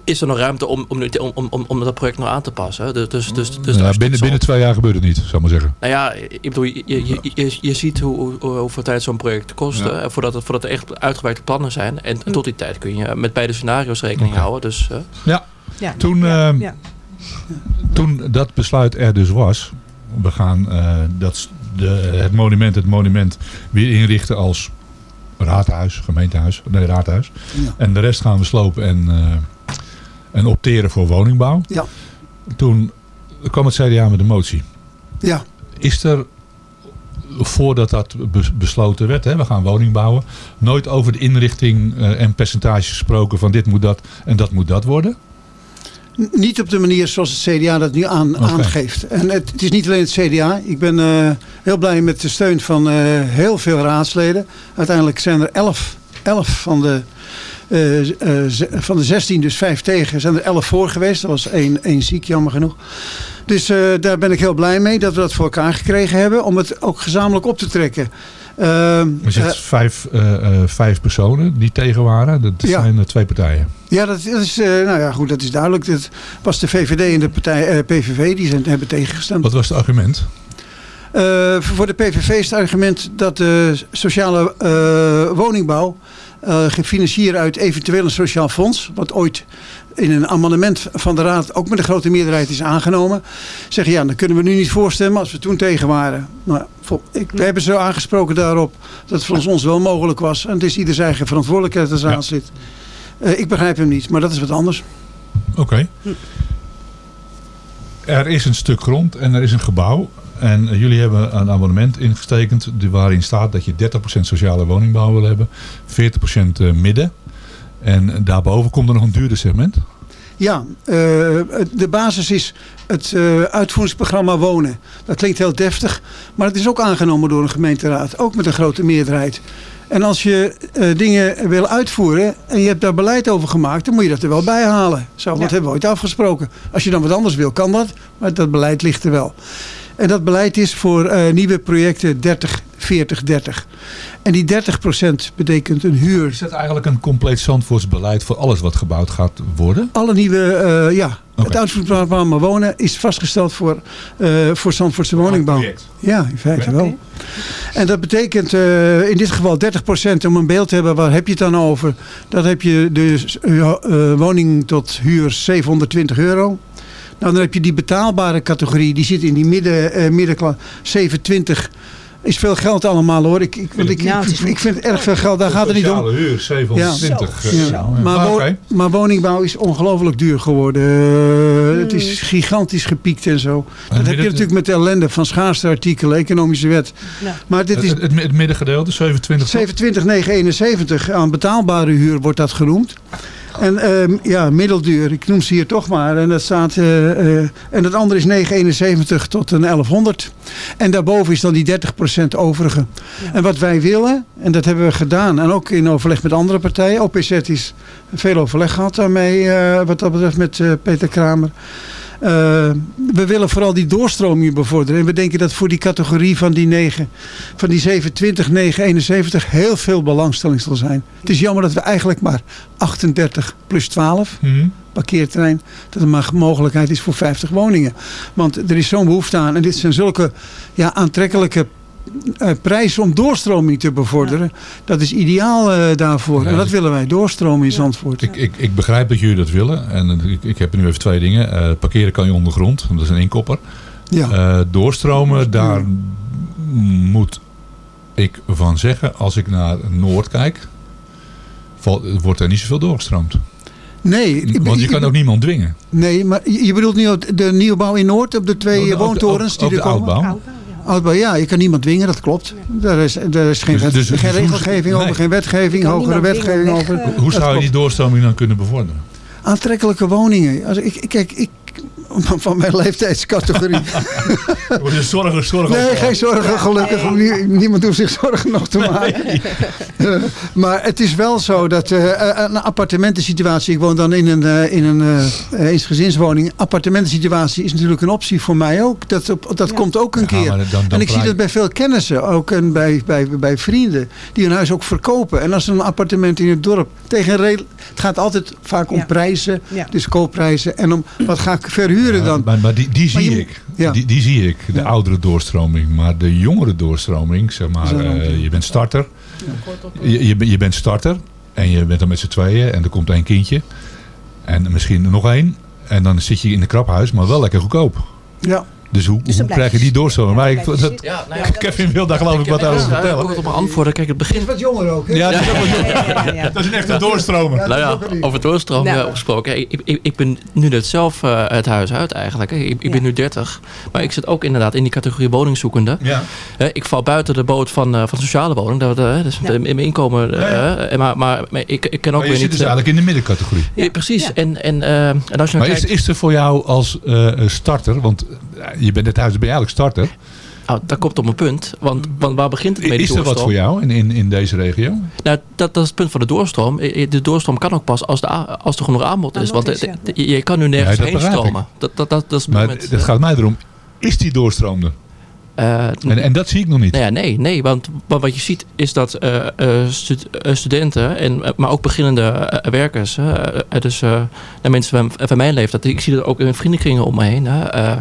Is er nog ruimte om, om, om, om, om dat project nog aan te passen? Dus, dus, dus, dus Ja, binnen, binnen twee jaar gebeurt het niet, zou ik maar zeggen. Nou ja, ik bedoel, je, je, je, je ziet hoe, hoe, hoeveel tijd zo'n project kost. Ja. voordat, het, voordat er echt uitgewerkte plannen zijn. En, en tot die tijd kun je met beide scenario's rekening houden. Dus, eh, Ja, ja. Toen, ja, ehm, ja. toen dat besluit er dus was, we gaan eh, dat, de, het monument, het monument weer inrichten als raadhuis, gemeentehuis, nee raadhuis. Ja. En de rest gaan we slopen en, eh, en opteren voor woningbouw. Ja. Toen kwam het CDA met de motie. ja. Is er, voordat dat bes- besloten werd, hè, we gaan woning bouwen, nooit over de inrichting eh, en percentages gesproken van dit moet dat en dat moet dat worden? Niet op de manier zoals het CDA dat nu aan, aangeeft. En het, het is niet alleen het CDA. Ik ben eh, heel blij met de steun van eh, heel veel raadsleden. Uiteindelijk zijn er elf, elf van de eh, eh, van de 16, dus 5 tegen, zijn er 11 voor geweest. Dat was één, één ziek, jammer genoeg. Dus eh, daar ben ik heel blij mee dat we dat voor elkaar gekregen hebben. Om het ook gezamenlijk op te trekken. Er zitten eh, vijf, vijf personen die tegen waren. Dat Ja. zijn twee partijen. Ja, dat is, nou ja, goed, dat is duidelijk. Dat was de VVD en de partij, PVV, die zijn, hebben tegengestemd. Wat was het argument? Voor de PVV is het argument dat de sociale woningbouw eh gefinancierd uit eventueel een sociaal fonds, wat ooit in een amendement van de Raad ook met een grote meerderheid is aangenomen. Zeggen ja, dan kunnen we nu niet voorstemmen als we toen tegen waren. Nou, ik, we hebben ze aangesproken daarop dat het voor ons wel mogelijk was. En het is ieder zijn eigen verantwoordelijkheid als eraan zit. Eh, ik begrijp hem niet, maar dat is wat anders. Oké. Er is een stuk grond en er is een gebouw. En jullie hebben een abonnement ingestekend die- waarin staat dat je 30% sociale woningbouw wil hebben, 40% eh, midden. En daarboven komt er nog een duurder segment. Ja, eh, de basis is het eh, uitvoeringsprogramma Wonen. Dat klinkt heel deftig, maar het is ook aangenomen door een gemeenteraad. Ook met een grote meerderheid. En als je eh, dingen wil uitvoeren en je hebt daar beleid over gemaakt, dan moet je dat er wel bij halen. Zo, dat hebben we ooit afgesproken. Als je dan wat anders wil, kan dat, maar dat beleid ligt er wel. En dat beleid is voor eh, nieuwe projecten 30, 40, 30. En die 30% betekent een huur. Is dat eigenlijk een compleet Zandvoorts beleid voor alles wat gebouwd gaat worden? Alle nieuwe, eh, ja. Het uitvoeringsprogramma wonen is vastgesteld voor, eh voor Zandvoortse woningbouw. Ja, in feite wel. En dat betekent in dit geval 30% om een beeld te hebben, waar heb je het dan over? Dat heb je dus woning tot huur 720 euro. Nou, dan heb je die betaalbare categorie, die zit in die midden, eh middenklasse. 720 is veel geld allemaal hoor. Ik, ik, want ik, Ja, ik, het is ik vind het erg veel geld, daar gaat het niet om. Sociale huur, 720. Ja. eh, Ja. Maar, Maar wo- oké. maar woningbouw is ongelooflijk duur geworden. Eh, Het is gigantisch gepiekt en zo. Dat heb je natuurlijk met de ellende van schaarste artikelen, economische wet. Maar dit is Het, het, het middengedeelte, 27. 27971 aan betaalbare huur wordt dat genoemd. En ehm, ja, middelduur, ik noem ze hier toch maar. En dat staat, eh, eh, en het andere is 971 tot een 1100. En daarboven is dan die 30% overige. En wat wij willen, en dat hebben we gedaan, en ook in overleg met andere partijen. OPZ is veel overleg gehad daarmee, eh, wat dat betreft met Peter Kramer. Eh, we willen vooral die doorstroming bevorderen. En we denken dat voor die categorie van die 9, van die 720, 971 heel veel belangstelling zal zijn. Het is jammer dat we eigenlijk maar 38 plus 12 Mhm. parkeerterrein, dat er maar mogelijkheid is voor 50 woningen. Want er is zo'n behoefte aan. En dit zijn zulke ja, aantrekkelijke prijzen om doorstroming te bevorderen. Dat is ideaal eh, daarvoor. en dat willen wij, doorstromen in Zandvoort. Ik, ik, ik begrijp dat jullie dat willen. En eh, ik, ik heb nu even twee dingen. Eh, parkeren kan je ondergrond. Dat is een inkopper. Ja. Eh, doorstromen, daar moet ik van zeggen. Als ik naar Noord kijk, valt, wordt er niet zoveel doorgestroomd. Nee, Want je kan ook niemand dwingen. Nee, maar je bedoelt nu de nieuwbouw in Noord, op de twee Ook de- eh, woontorens ook- ook die er de komen? oudbouw. Oudbouw, ja, je kan niemand dwingen, dat klopt. Daar is, daar is geen, Dus- wet- dus- geen dus hoe- regelgeving over, nee. geen wetgeving, hogere wetgeving over. Hoe zou je die doorstroming dan kunnen bevorderen? Aantrekkelijke woningen. Als ik- kijk, ik, van mijn leeftijdscategorie. Word je zorgen, zorgen Nee, geen zorgen, gelukkig. Nie- Niemand hoeft zich zorgen nog te maken. Eh, maar het is wel zo dat eh, eh, een appartementensituatie... Ik woon dan in een, eh, in een eh, eh, in gezinswoning. Appartementensituatie is natuurlijk een optie voor mij ook. Dat, dat komt ook een Ja, keer. maar dan- dan en ik zie dat bij veel kennissen. Ook en bij, bij, bij vrienden. Die hun huis ook verkopen. En als er een appartement in het dorp tegen een redel- Het gaat altijd vaak om Ja. prijzen. Ja. Dus koopprijzen. En om wat ga ik verhuren dan. Maar, maar die, die Maar zie je- ik. Ja. Die, die zie ik. De oudere doorstroming. Maar de jongere doorstroming, zeg maar, eh, je bent starter. Je, je, bent- je bent starter. En je bent dan met z'n tweeën. En er komt één kindje. En misschien nog één. En dan zit je in een kraphuis, maar wel lekker goedkoop. Ja. Dus hoe, Dus hoe krijg je je die doorstroming? maar ik, je dat. Ja, nou ja, Kevin wil daar geloof ik wat over Ja, ik vertellen. wil het op mijn antwoorden. Kijk, het begin... wat jonger ook, hè? Ja, dat is ook wel- Ja, ja, ja. dat is een echte doorstromer. Nou ja, over doorstromen Nou. eh, gesproken. Ik, ik, ik ben nu net zelf eh, het huis uit eigenlijk. Ik, ik ben Ja. nu 30. Maar ik zit ook inderdaad in die categorie woningzoekende. Ja. Hè, ik val buiten de boot van, eh, van sociale woning. Dat, dus Ja. in mijn inkomen. Ja, ja. maar, maar, maar ik, ik ken ook Maar je weer zit niet... dus eigenlijk in de middencategorie. ja, precies. Ja. En, en, eh, en als je Maar dan is, is er voor jou als eh, starter, want je bent het huis, ben je eigenlijk starter. Nou, daar komt op een punt. Want, want waar begint het mee? de Is er wat voor jou in, in, in deze regio? Nou, dat, dat is het punt van de doorstroom. Eh, De doorstroom kan ook pas als, de, als er genoeg aanbod is. Want is, eh, je, je kan nu nergens Ja, dat heen begrijp ik. stromen. Dat, dat, dat, dat is het Maar moment, het eh, gaat mij erom, is die doorstroom er? en, en dat zie ik nog niet. Nou ja, nee, nee, want wat wat je ziet is dat eh, eh, stud- eh, studenten, en, eh, maar ook beginnende eh, werkers, hè, eh, dus eh, nou, mensen van, van mijn leeftijd, ik zie dat ook in vriendenkringen om me heen, eh,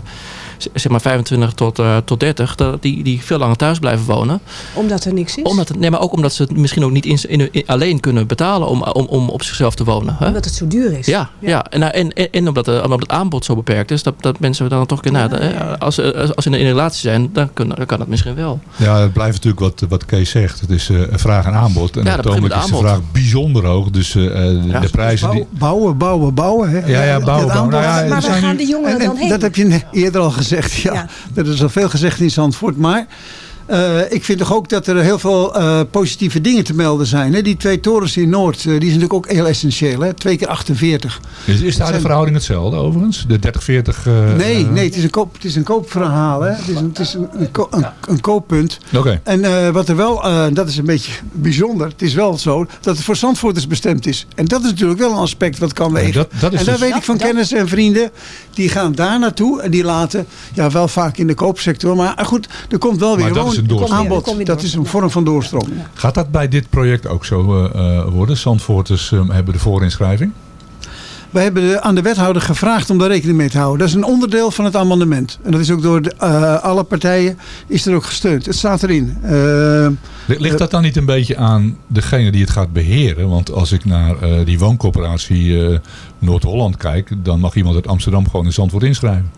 zeg maar 25 tot, eh, tot 30, dat die, die veel langer thuis blijven wonen. Omdat er niks is. Omdat, nee, maar ook omdat ze het misschien ook niet in, in, in- alleen kunnen betalen om, om, om op zichzelf te wonen. Hè? Omdat het zo duur is. Ja, ja. En, nou, en, en, en omdat, de, omdat het aanbod zo beperkt is, dat, dat mensen dan toch kunnen. nou, eh, Als, ze- als, als ze in een relatie zijn, dan, kunnen, dan kan het misschien wel. Ja, het blijft natuurlijk wat, wat Kees zegt. Het is eh, een vraag en aanbod. En Ja, op dat het is de vraag bijzonder hoog. Dus eh, eh, de, de prijzen die... Bouwen, bouwen, bouwen. Hè. Ja, ja, bouwen, bouwen. Nou ja, er Maar waar zijn gaan nu- de jongeren En- dan en heen? Dat heb je eerder al gezegd. Ja. Er is al veel gezegd in Zandvoort. Maar eh, ik vind toch ook dat er heel veel eh, positieve dingen te melden zijn. Hè? Die twee torens in Noord, eh, die zijn natuurlijk ook heel essentieel. Hè? Twee keer 48. Is, is daar de verhouding hetzelfde overigens? De 30-40? eh, Nee, nee het, is een koop, het is een koopverhaal. Hè? Het is een, het is een, een, ko- een, een kooppunt. Oké. En eh, wat er wel, eh, dat is een beetje bijzonder. Het is wel zo dat het voor Zandvoorters bestemd is. En dat is natuurlijk wel een aspect wat kan wegen. dat- dat is en daar dus- weet ik van kennis en vrienden. Die gaan daar naartoe. En die laten, ja wel vaak in de koopsector. Maar goed, er komt wel weer dat doorstroom. aanbod. Dat is een vorm van doorstroom. Gaat dat bij dit project ook zo eh, eh, worden? Zandvoorters eh, hebben de voorinschrijving? Wij hebben de- aan de wethouder gevraagd om daar rekening mee te houden. Dat is een onderdeel van het amendement. En dat is ook door de, eh, alle partijen is er ook gesteund. Het staat erin. Eh, Ligt dat dan niet een beetje aan degene die het gaat beheren? Want als ik naar eh, die wooncoöperatie eh, Noord-Holland kijk... dan mag iemand uit Amsterdam gewoon in Zandvoort inschrijven.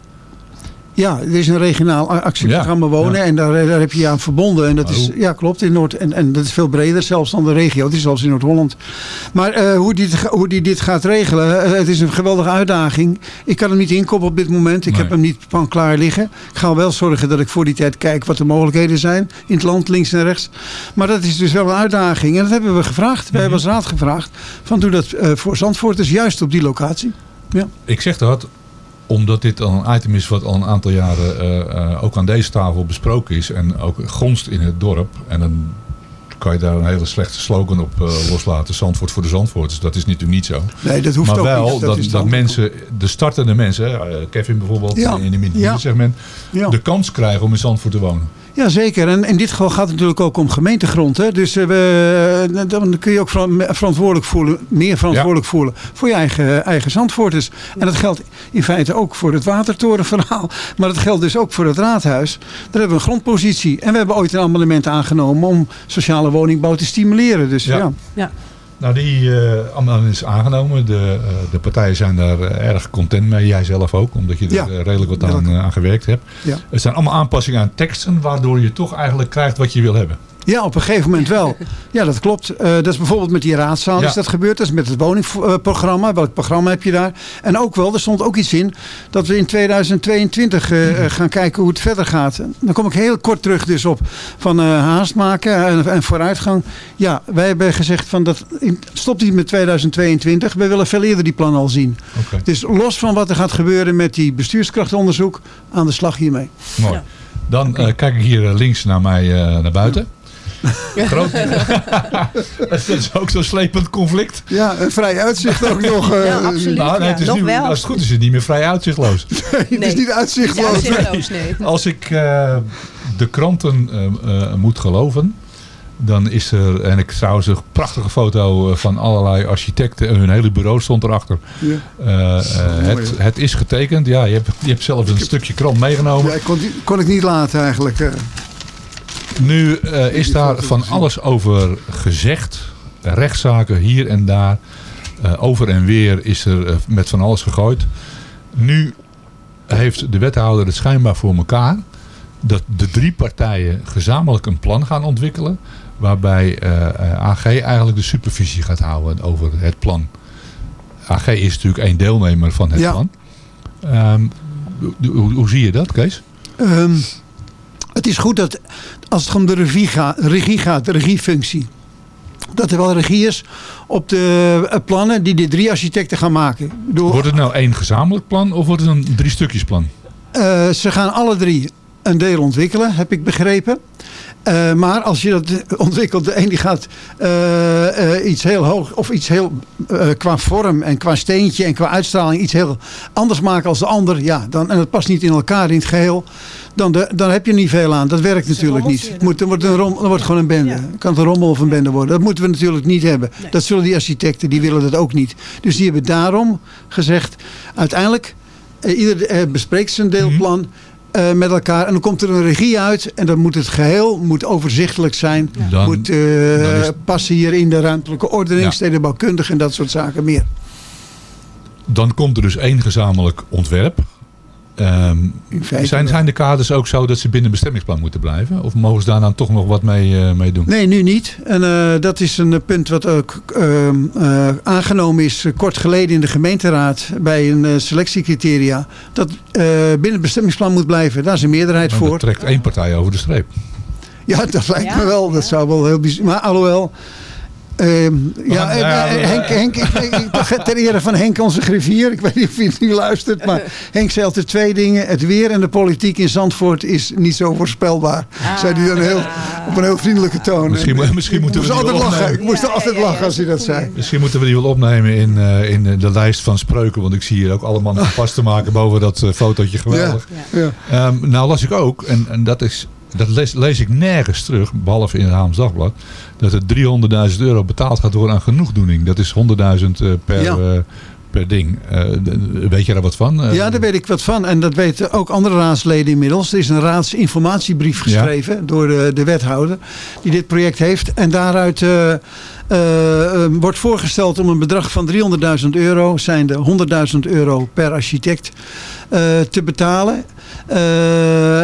Ja, er is een regionaal actieprogramma Ja, wonen ja. en daar, daar heb je je aan verbonden. En dat is, ja, klopt, in Noord. En, en dat is veel breder zelfs dan de regio. Het is zelfs in Noord-Holland. Maar eh, hoe, ga- hoe die dit gaat regelen, eh, het is een geweldige uitdaging. Ik kan hem niet inkopen op dit moment. Ik Nee. heb hem niet van klaar liggen. Ik ga wel zorgen dat ik voor die tijd kijk wat de mogelijkheden zijn. In het land, links en rechts. Maar dat is dus wel een uitdaging. En dat hebben we gevraagd. Wij hebben als raad gevraagd. Van doe dat eh, voor Zandvoort. Dus juist op die locatie. Ja. Ik zeg dat omdat dit al een item is wat al een aantal jaren eh, eh, ook aan deze tafel besproken is. En ook gonst in het dorp. En dan kan je daar een hele slechte slogan op eh, loslaten. Zandvoort voor de Zandvoorters. Dat is natuurlijk niet zo. Nee, dat hoeft maar ook wel niet. Dat dat, dat mensen, de startende mensen, Kevin bijvoorbeeld Ja. in het Ja. segment, Ja. de kans krijgen om in Zandvoort te wonen. Ja, zeker. En in dit geval gaat het natuurlijk ook om gemeentegrond. Hè? Dus eh, we, eh, dan kun je ook veran- verantwoordelijk voelen, meer verantwoordelijk voelen voor je eigen, eigen zandvoorters. En dat geldt in feite ook voor het watertorenverhaal. Maar dat geldt dus ook voor het raadhuis. Daar hebben we een grondpositie. En we hebben ooit een amendement aangenomen om sociale woningbouw te stimuleren. Dus ja. Ja. Ja. Nou, die eh amendement is aangenomen. De, eh, de partijen zijn daar eh, erg content mee. Jij zelf ook, omdat je er Ja. redelijk wat aan, aan gewerkt hebt. Ja. Er zijn allemaal aanpassingen aan teksten, waardoor je toch eigenlijk krijgt wat je wil hebben. Ja, op een gegeven moment wel. Ja, dat klopt. Eh, dat is bijvoorbeeld met die raadzaal Ja. is dat gebeurd. Dat is met het woningprogramma. Welk programma heb je daar? En ook wel, er stond ook iets in dat we in 2022 eh, eh, gaan kijken hoe het verder gaat. Dan kom ik heel kort terug dus op van eh, haast maken en, en vooruitgang. Ja, wij hebben gezegd van dat in- stopt niet met 2022. We willen veel eerder die plan al zien. Oké. Dus los van wat er gaat gebeuren met die bestuurskrachtonderzoek, aan de slag hiermee. Mooi. Dan eh, kijk ik hier links naar mij eh, naar buiten. Groot. dat is ook zo'n slepend conflict. Ja, een vrij uitzicht ook nog. eh, Ja, absoluut. Nou, nee, het is Nog nu, wel. als het goed is, is het niet meer vrij uitzichtloos. het is niet uitzichtloos. uitzichtloos, nee. Als ik eh, de kranten eh, eh, moet geloven, dan is er, en ik zou ze een prachtige foto eh, van allerlei architecten en hun hele bureau stond erachter. Ja. Eh, eh, het, het is getekend. Ja, je hebt, je hebt zelf een stukje krant meegenomen. Ja, ik kon, kon ik niet laten eigenlijk. Nu eh, is daar van alles over gezegd. Rechtszaken hier en daar. Eh, over en weer is er eh, met van alles gegooid. Nu heeft de wethouder het schijnbaar voor elkaar. Dat de drie partijen gezamenlijk een plan gaan ontwikkelen. Waarbij AG eigenlijk de supervisie gaat houden over het plan. AG is natuurlijk één deelnemer van het Ja. plan. Ehm, hoe, hoe zie je dat, Kees? Ehm, het is goed dat als het om de regie gaat, regie gaat, de regiefunctie. Dat er wel regie is op de eh, plannen die de drie architecten gaan maken. Wordt het nou één gezamenlijk plan of wordt het een drie stukjes plan? eh, ze gaan alle drie een deel ontwikkelen, heb ik begrepen. Eh, maar als je dat ontwikkelt, de een die gaat eh, eh, iets heel hoog of iets heel eh, qua vorm en qua steentje en qua uitstraling iets heel anders maken als de ander. Ja, dan, en het past niet in elkaar in het geheel. Dan, de, dan heb je niet veel aan. Dat werkt natuurlijk niet. Het moet, dan, wordt een rom, dan wordt gewoon een bende. Het kan het een rommel of een bende worden. Dat moeten we natuurlijk niet hebben. Dat zullen die architecten, die willen dat ook niet. Dus die hebben daarom gezegd, uiteindelijk, ieder bespreekt zijn deelplan eh, met elkaar. En dan komt er een regie uit. En dan moet het geheel moet overzichtelijk zijn. Dan- moet eh, dan is- passen hier in de ruimtelijke ordening, Ja. stedenbouwkundig en dat soort zaken meer. Dan komt er dus één gezamenlijk ontwerp. Ehm, zijn, zijn de kaders ook zo dat ze binnen bestemmingsplan moeten blijven? Of mogen ze daar dan toch nog wat mee, eh, mee doen? Nee, nu niet. En eh, dat is een eh, punt wat ook ehm, eh, aangenomen is kort geleden in de gemeenteraad bij een selectiecriteria. Dat eh, binnen het bestemmingsplan moet blijven. Daar is een meerderheid Maar voor. dat trekt één partij over de streep. Ja, dat lijkt me wel. Dat zou wel heel bijzonder. Maar alhoewel. Ehm, ja, gaan- ja, we- Henk, Henk, ik, ter ere van Henk, onze griffier. Ik weet niet of hij het nu luistert. Maar Henk zei altijd twee dingen. Het weer en de politiek in Zandvoort is niet zo voorspelbaar. Zei hij dan heel, op een heel vriendelijke toon. Misschien, En, misschien ik moeten we moest die altijd wel lachen. Ik opnemen. moest altijd lachen als hij dat zei. Misschien moeten we die wel opnemen in, eh, in de lijst van spreuken. Want ik zie hier ook allemaal pas te maken boven dat fotootje. Geweldig. Ja, ja. Ehm, nou las ik ook, en, en dat, is, dat lees, lees ik nergens terug, behalve in het Haams Dagblad, dat er 300.000 euro betaald gaat worden aan genoegdoening. Dat is 100.000 eh, per, Ja. Per ding. Eh, weet je daar wat van? Eh, Ja, daar weet ik wat van. En dat weten ook andere raadsleden inmiddels. Er is een raadsinformatiebrief geschreven door de, de wethouder die dit project heeft. En daaruit eh, wordt voorgesteld om een bedrag van 300.000 euro, zijnde 100.000 euro per architect, te betalen.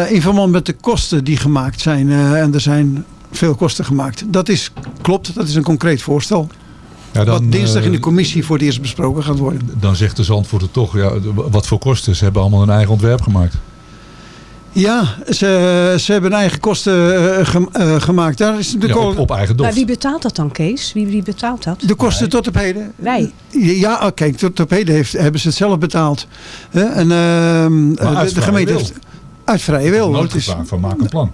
In verband met de kosten die gemaakt zijn. En er zijn veel kosten gemaakt. Dat is, klopt, dat is een concreet voorstel. Ja, dan, wat dinsdag in de eh, commissie voor het eerst besproken gaat worden. Dan zegt de Zandvoort toch, ja, wat voor kosten? Ze hebben allemaal hun eigen ontwerp gemaakt. Ja, ze, ze hebben eigen kosten eh, eh, gemaakt. Daar is de, Ja, op, op eigen Maar dof. wie betaalt dat dan, Kees? Wie, wie betaalt dat? de kosten tot op heden. Wij. Ja, oh, kijk, tot op heden heeft, hebben ze het zelf betaald. Hè? En, ehm, Maar eh, uit de, gemeente wil. heeft uit vrije wil. Nooit Het is- van maak een plan.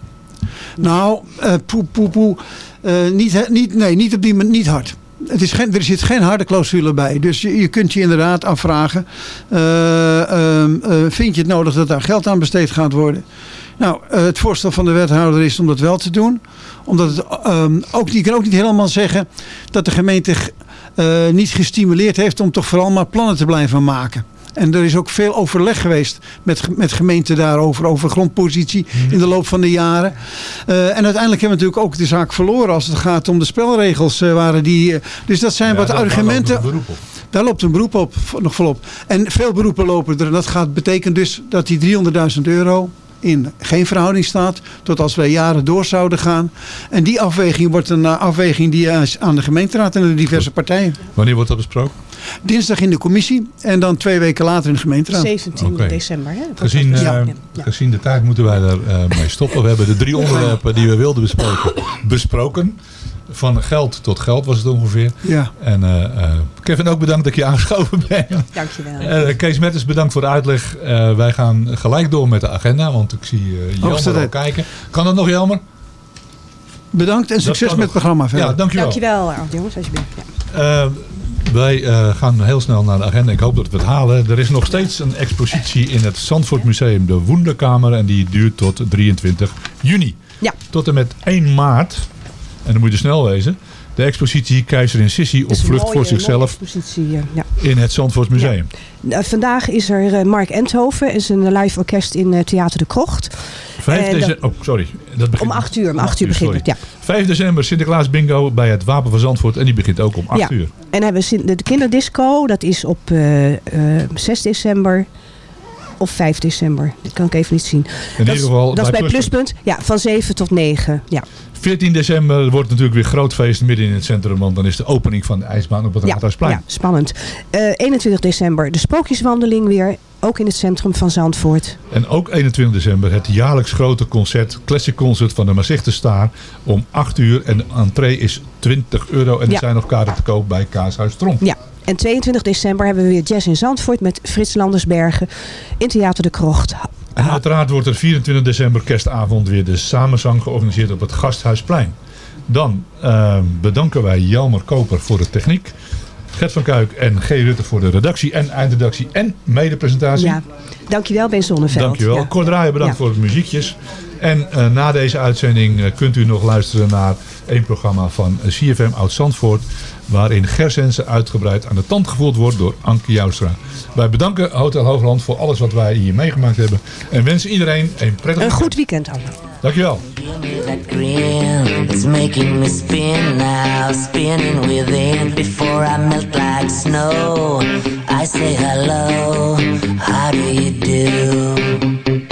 Nou, eh poe, poe, poe. Eh, niet, niet, nee, niet op die manier, niet hard. Het is geen, er zit geen harde clausule bij. Dus je, kunt je inderdaad afvragen. ehm, eh, vind je het nodig dat daar geld aan besteed gaat worden? Nou, eh, het voorstel van de wethouder is om dat wel te doen. Omdat het ehm, ook, kan ook niet helemaal zeggen dat de gemeente niet gestimuleerd heeft om toch vooral maar plannen te blijven maken. En er is ook veel overleg geweest met, met gemeenten daarover, over grondpositie in de loop van de jaren. Eh, en uiteindelijk hebben we natuurlijk ook de zaak verloren als het gaat om de spelregels. eh, waren die, eh, dus dat zijn Ja, wat daar argumenten. loopt. Daar loopt een beroep op, nog volop. En veel beroepen lopen er. En dat gaat, betekent dus dat die 300.000 euro in geen verhouding staat tot als wij jaren door zouden gaan. En die afweging wordt een eh, afweging die is aan de gemeenteraad en de diverse partijen. Wanneer wordt dat besproken? Dinsdag in de commissie en dan twee weken later in de gemeenteraad. 17 Oké. december. Hè? Gezien, Ja. eh, gezien de tijd moeten wij er eh, mee stoppen. We hebben de drie onderwerpen die we wilden bespreken besproken. Van geld tot geld was het ongeveer. Ja. En eh, eh, Kevin ook bedankt dat ik je aangeschoven ben. Dankjewel. Eh Kees Metters bedankt voor de uitleg. Eh, wij gaan gelijk door met de agenda. Want ik zie eh Jelmer al kijken. Kan dat nog Jelmer? Bedankt en succes met het programma verder. Ja, dankjewel. Dankjewel, jongens, alsjeblieft. Ja. Wij eh, gaan heel snel naar de agenda. Ik hoop dat we het halen. Er is nog steeds een expositie in het Zandvoort Museum, de Wonderkamer. En die duurt tot 23 juni. Ja. Tot en met 1 maart. En dan moet je snel wezen. De expositie Keizerin Sissi op vlucht voor zichzelf expositie, ja. In het Zandvoort Museum. Uh, vandaag is er uh, Mark Endhoven. is een live orkest in Theater de Krocht. 5 En december. Oh, sorry. Dat begint, Om 8 uur. Om 8 uur begint het, ja. 5 december Sinterklaas Bingo bij het Wapen van Zandvoort. En die begint ook om 8 ja. uur. En hebben we de kinderdisco. Dat is op uh, uh, 6 december. Of 5 december. Dat kan ik even niet zien. In dat ieder geval dat is bij bij Pluspunt. Ja, van 7 tot 9. Ja. 14 december wordt natuurlijk weer groot feest midden in het centrum. Want dan is de opening van de ijsbaan op het ja, Raadhuisplein. ja, spannend. Uh, 21 december de sprookjeswandeling weer. Ook in het centrum van Zandvoort. En ook 21 december het jaarlijks grote concert, Classic Concert van de Maastrichter Staar. Om 8 uur. En de entree is 20 euro. En Ja. er zijn nog kaarten te koop bij Kaashuis Tromp. Ja. En 22 december hebben we weer jazz in Zandvoort met Frits Landersbergen in Theater de Krocht. En uiteraard wordt er 24 december kerstavond weer de samenzang georganiseerd op het Gasthuisplein. Dan eh, bedanken wij Jelmer Koper voor de techniek. Gert van Kuik en G. Rutte voor de redactie en eindredactie en medepresentatie. Ja, dankjewel Ben Zonneveld. Dankjewel. Ja. Kort draaien bedankt Ja. voor de muziekjes. En eh, na deze uitzending eh, kunt u nog luisteren naar een programma van eh, CFM Oud-Zandvoort. Waarin Gersense uitgebreid aan de tand gevoeld wordt door Anke Joustra. Wij bedanken Hotel Hoogland voor alles wat wij hier meegemaakt hebben. En wensen iedereen een prettig Een goed weekend allemaal. Dankjewel. That grin is making me spin now, spinning within before I melt like snow. I say hello, how do you do?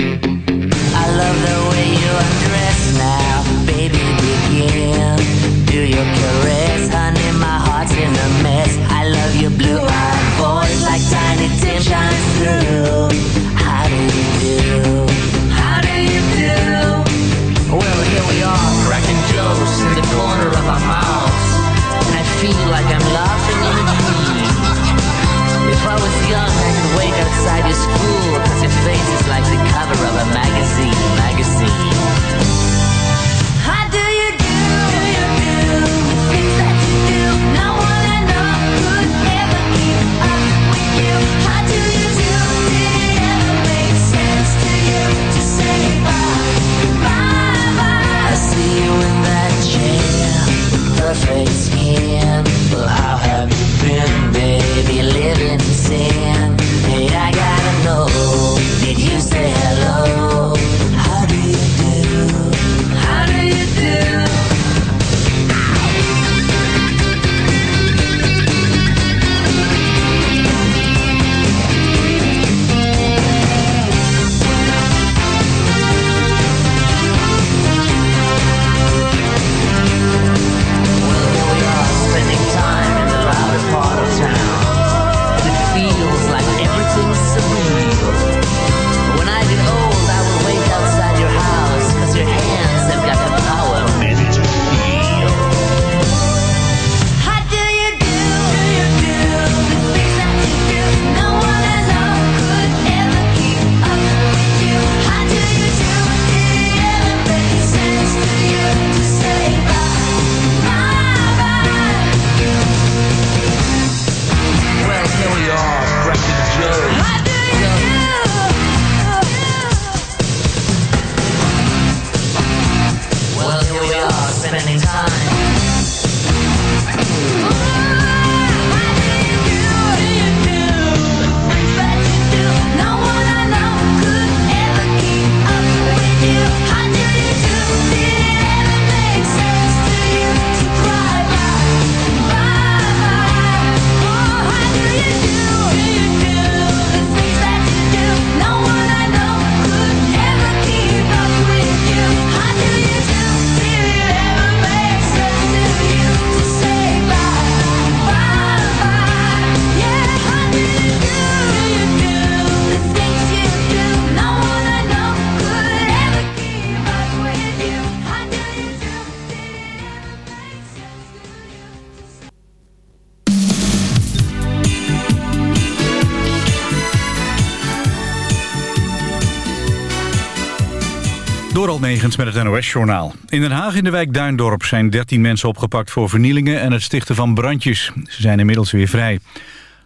Met het NOS-journaal. In Den Haag in de wijk Duindorp zijn 13 mensen opgepakt voor vernielingen en het stichten van brandjes. Ze zijn inmiddels weer vrij.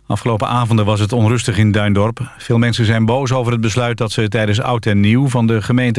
Afgelopen avonden was het onrustig in Duindorp. Veel mensen zijn boos over het besluit dat ze tijdens Oud en Nieuw van de gemeente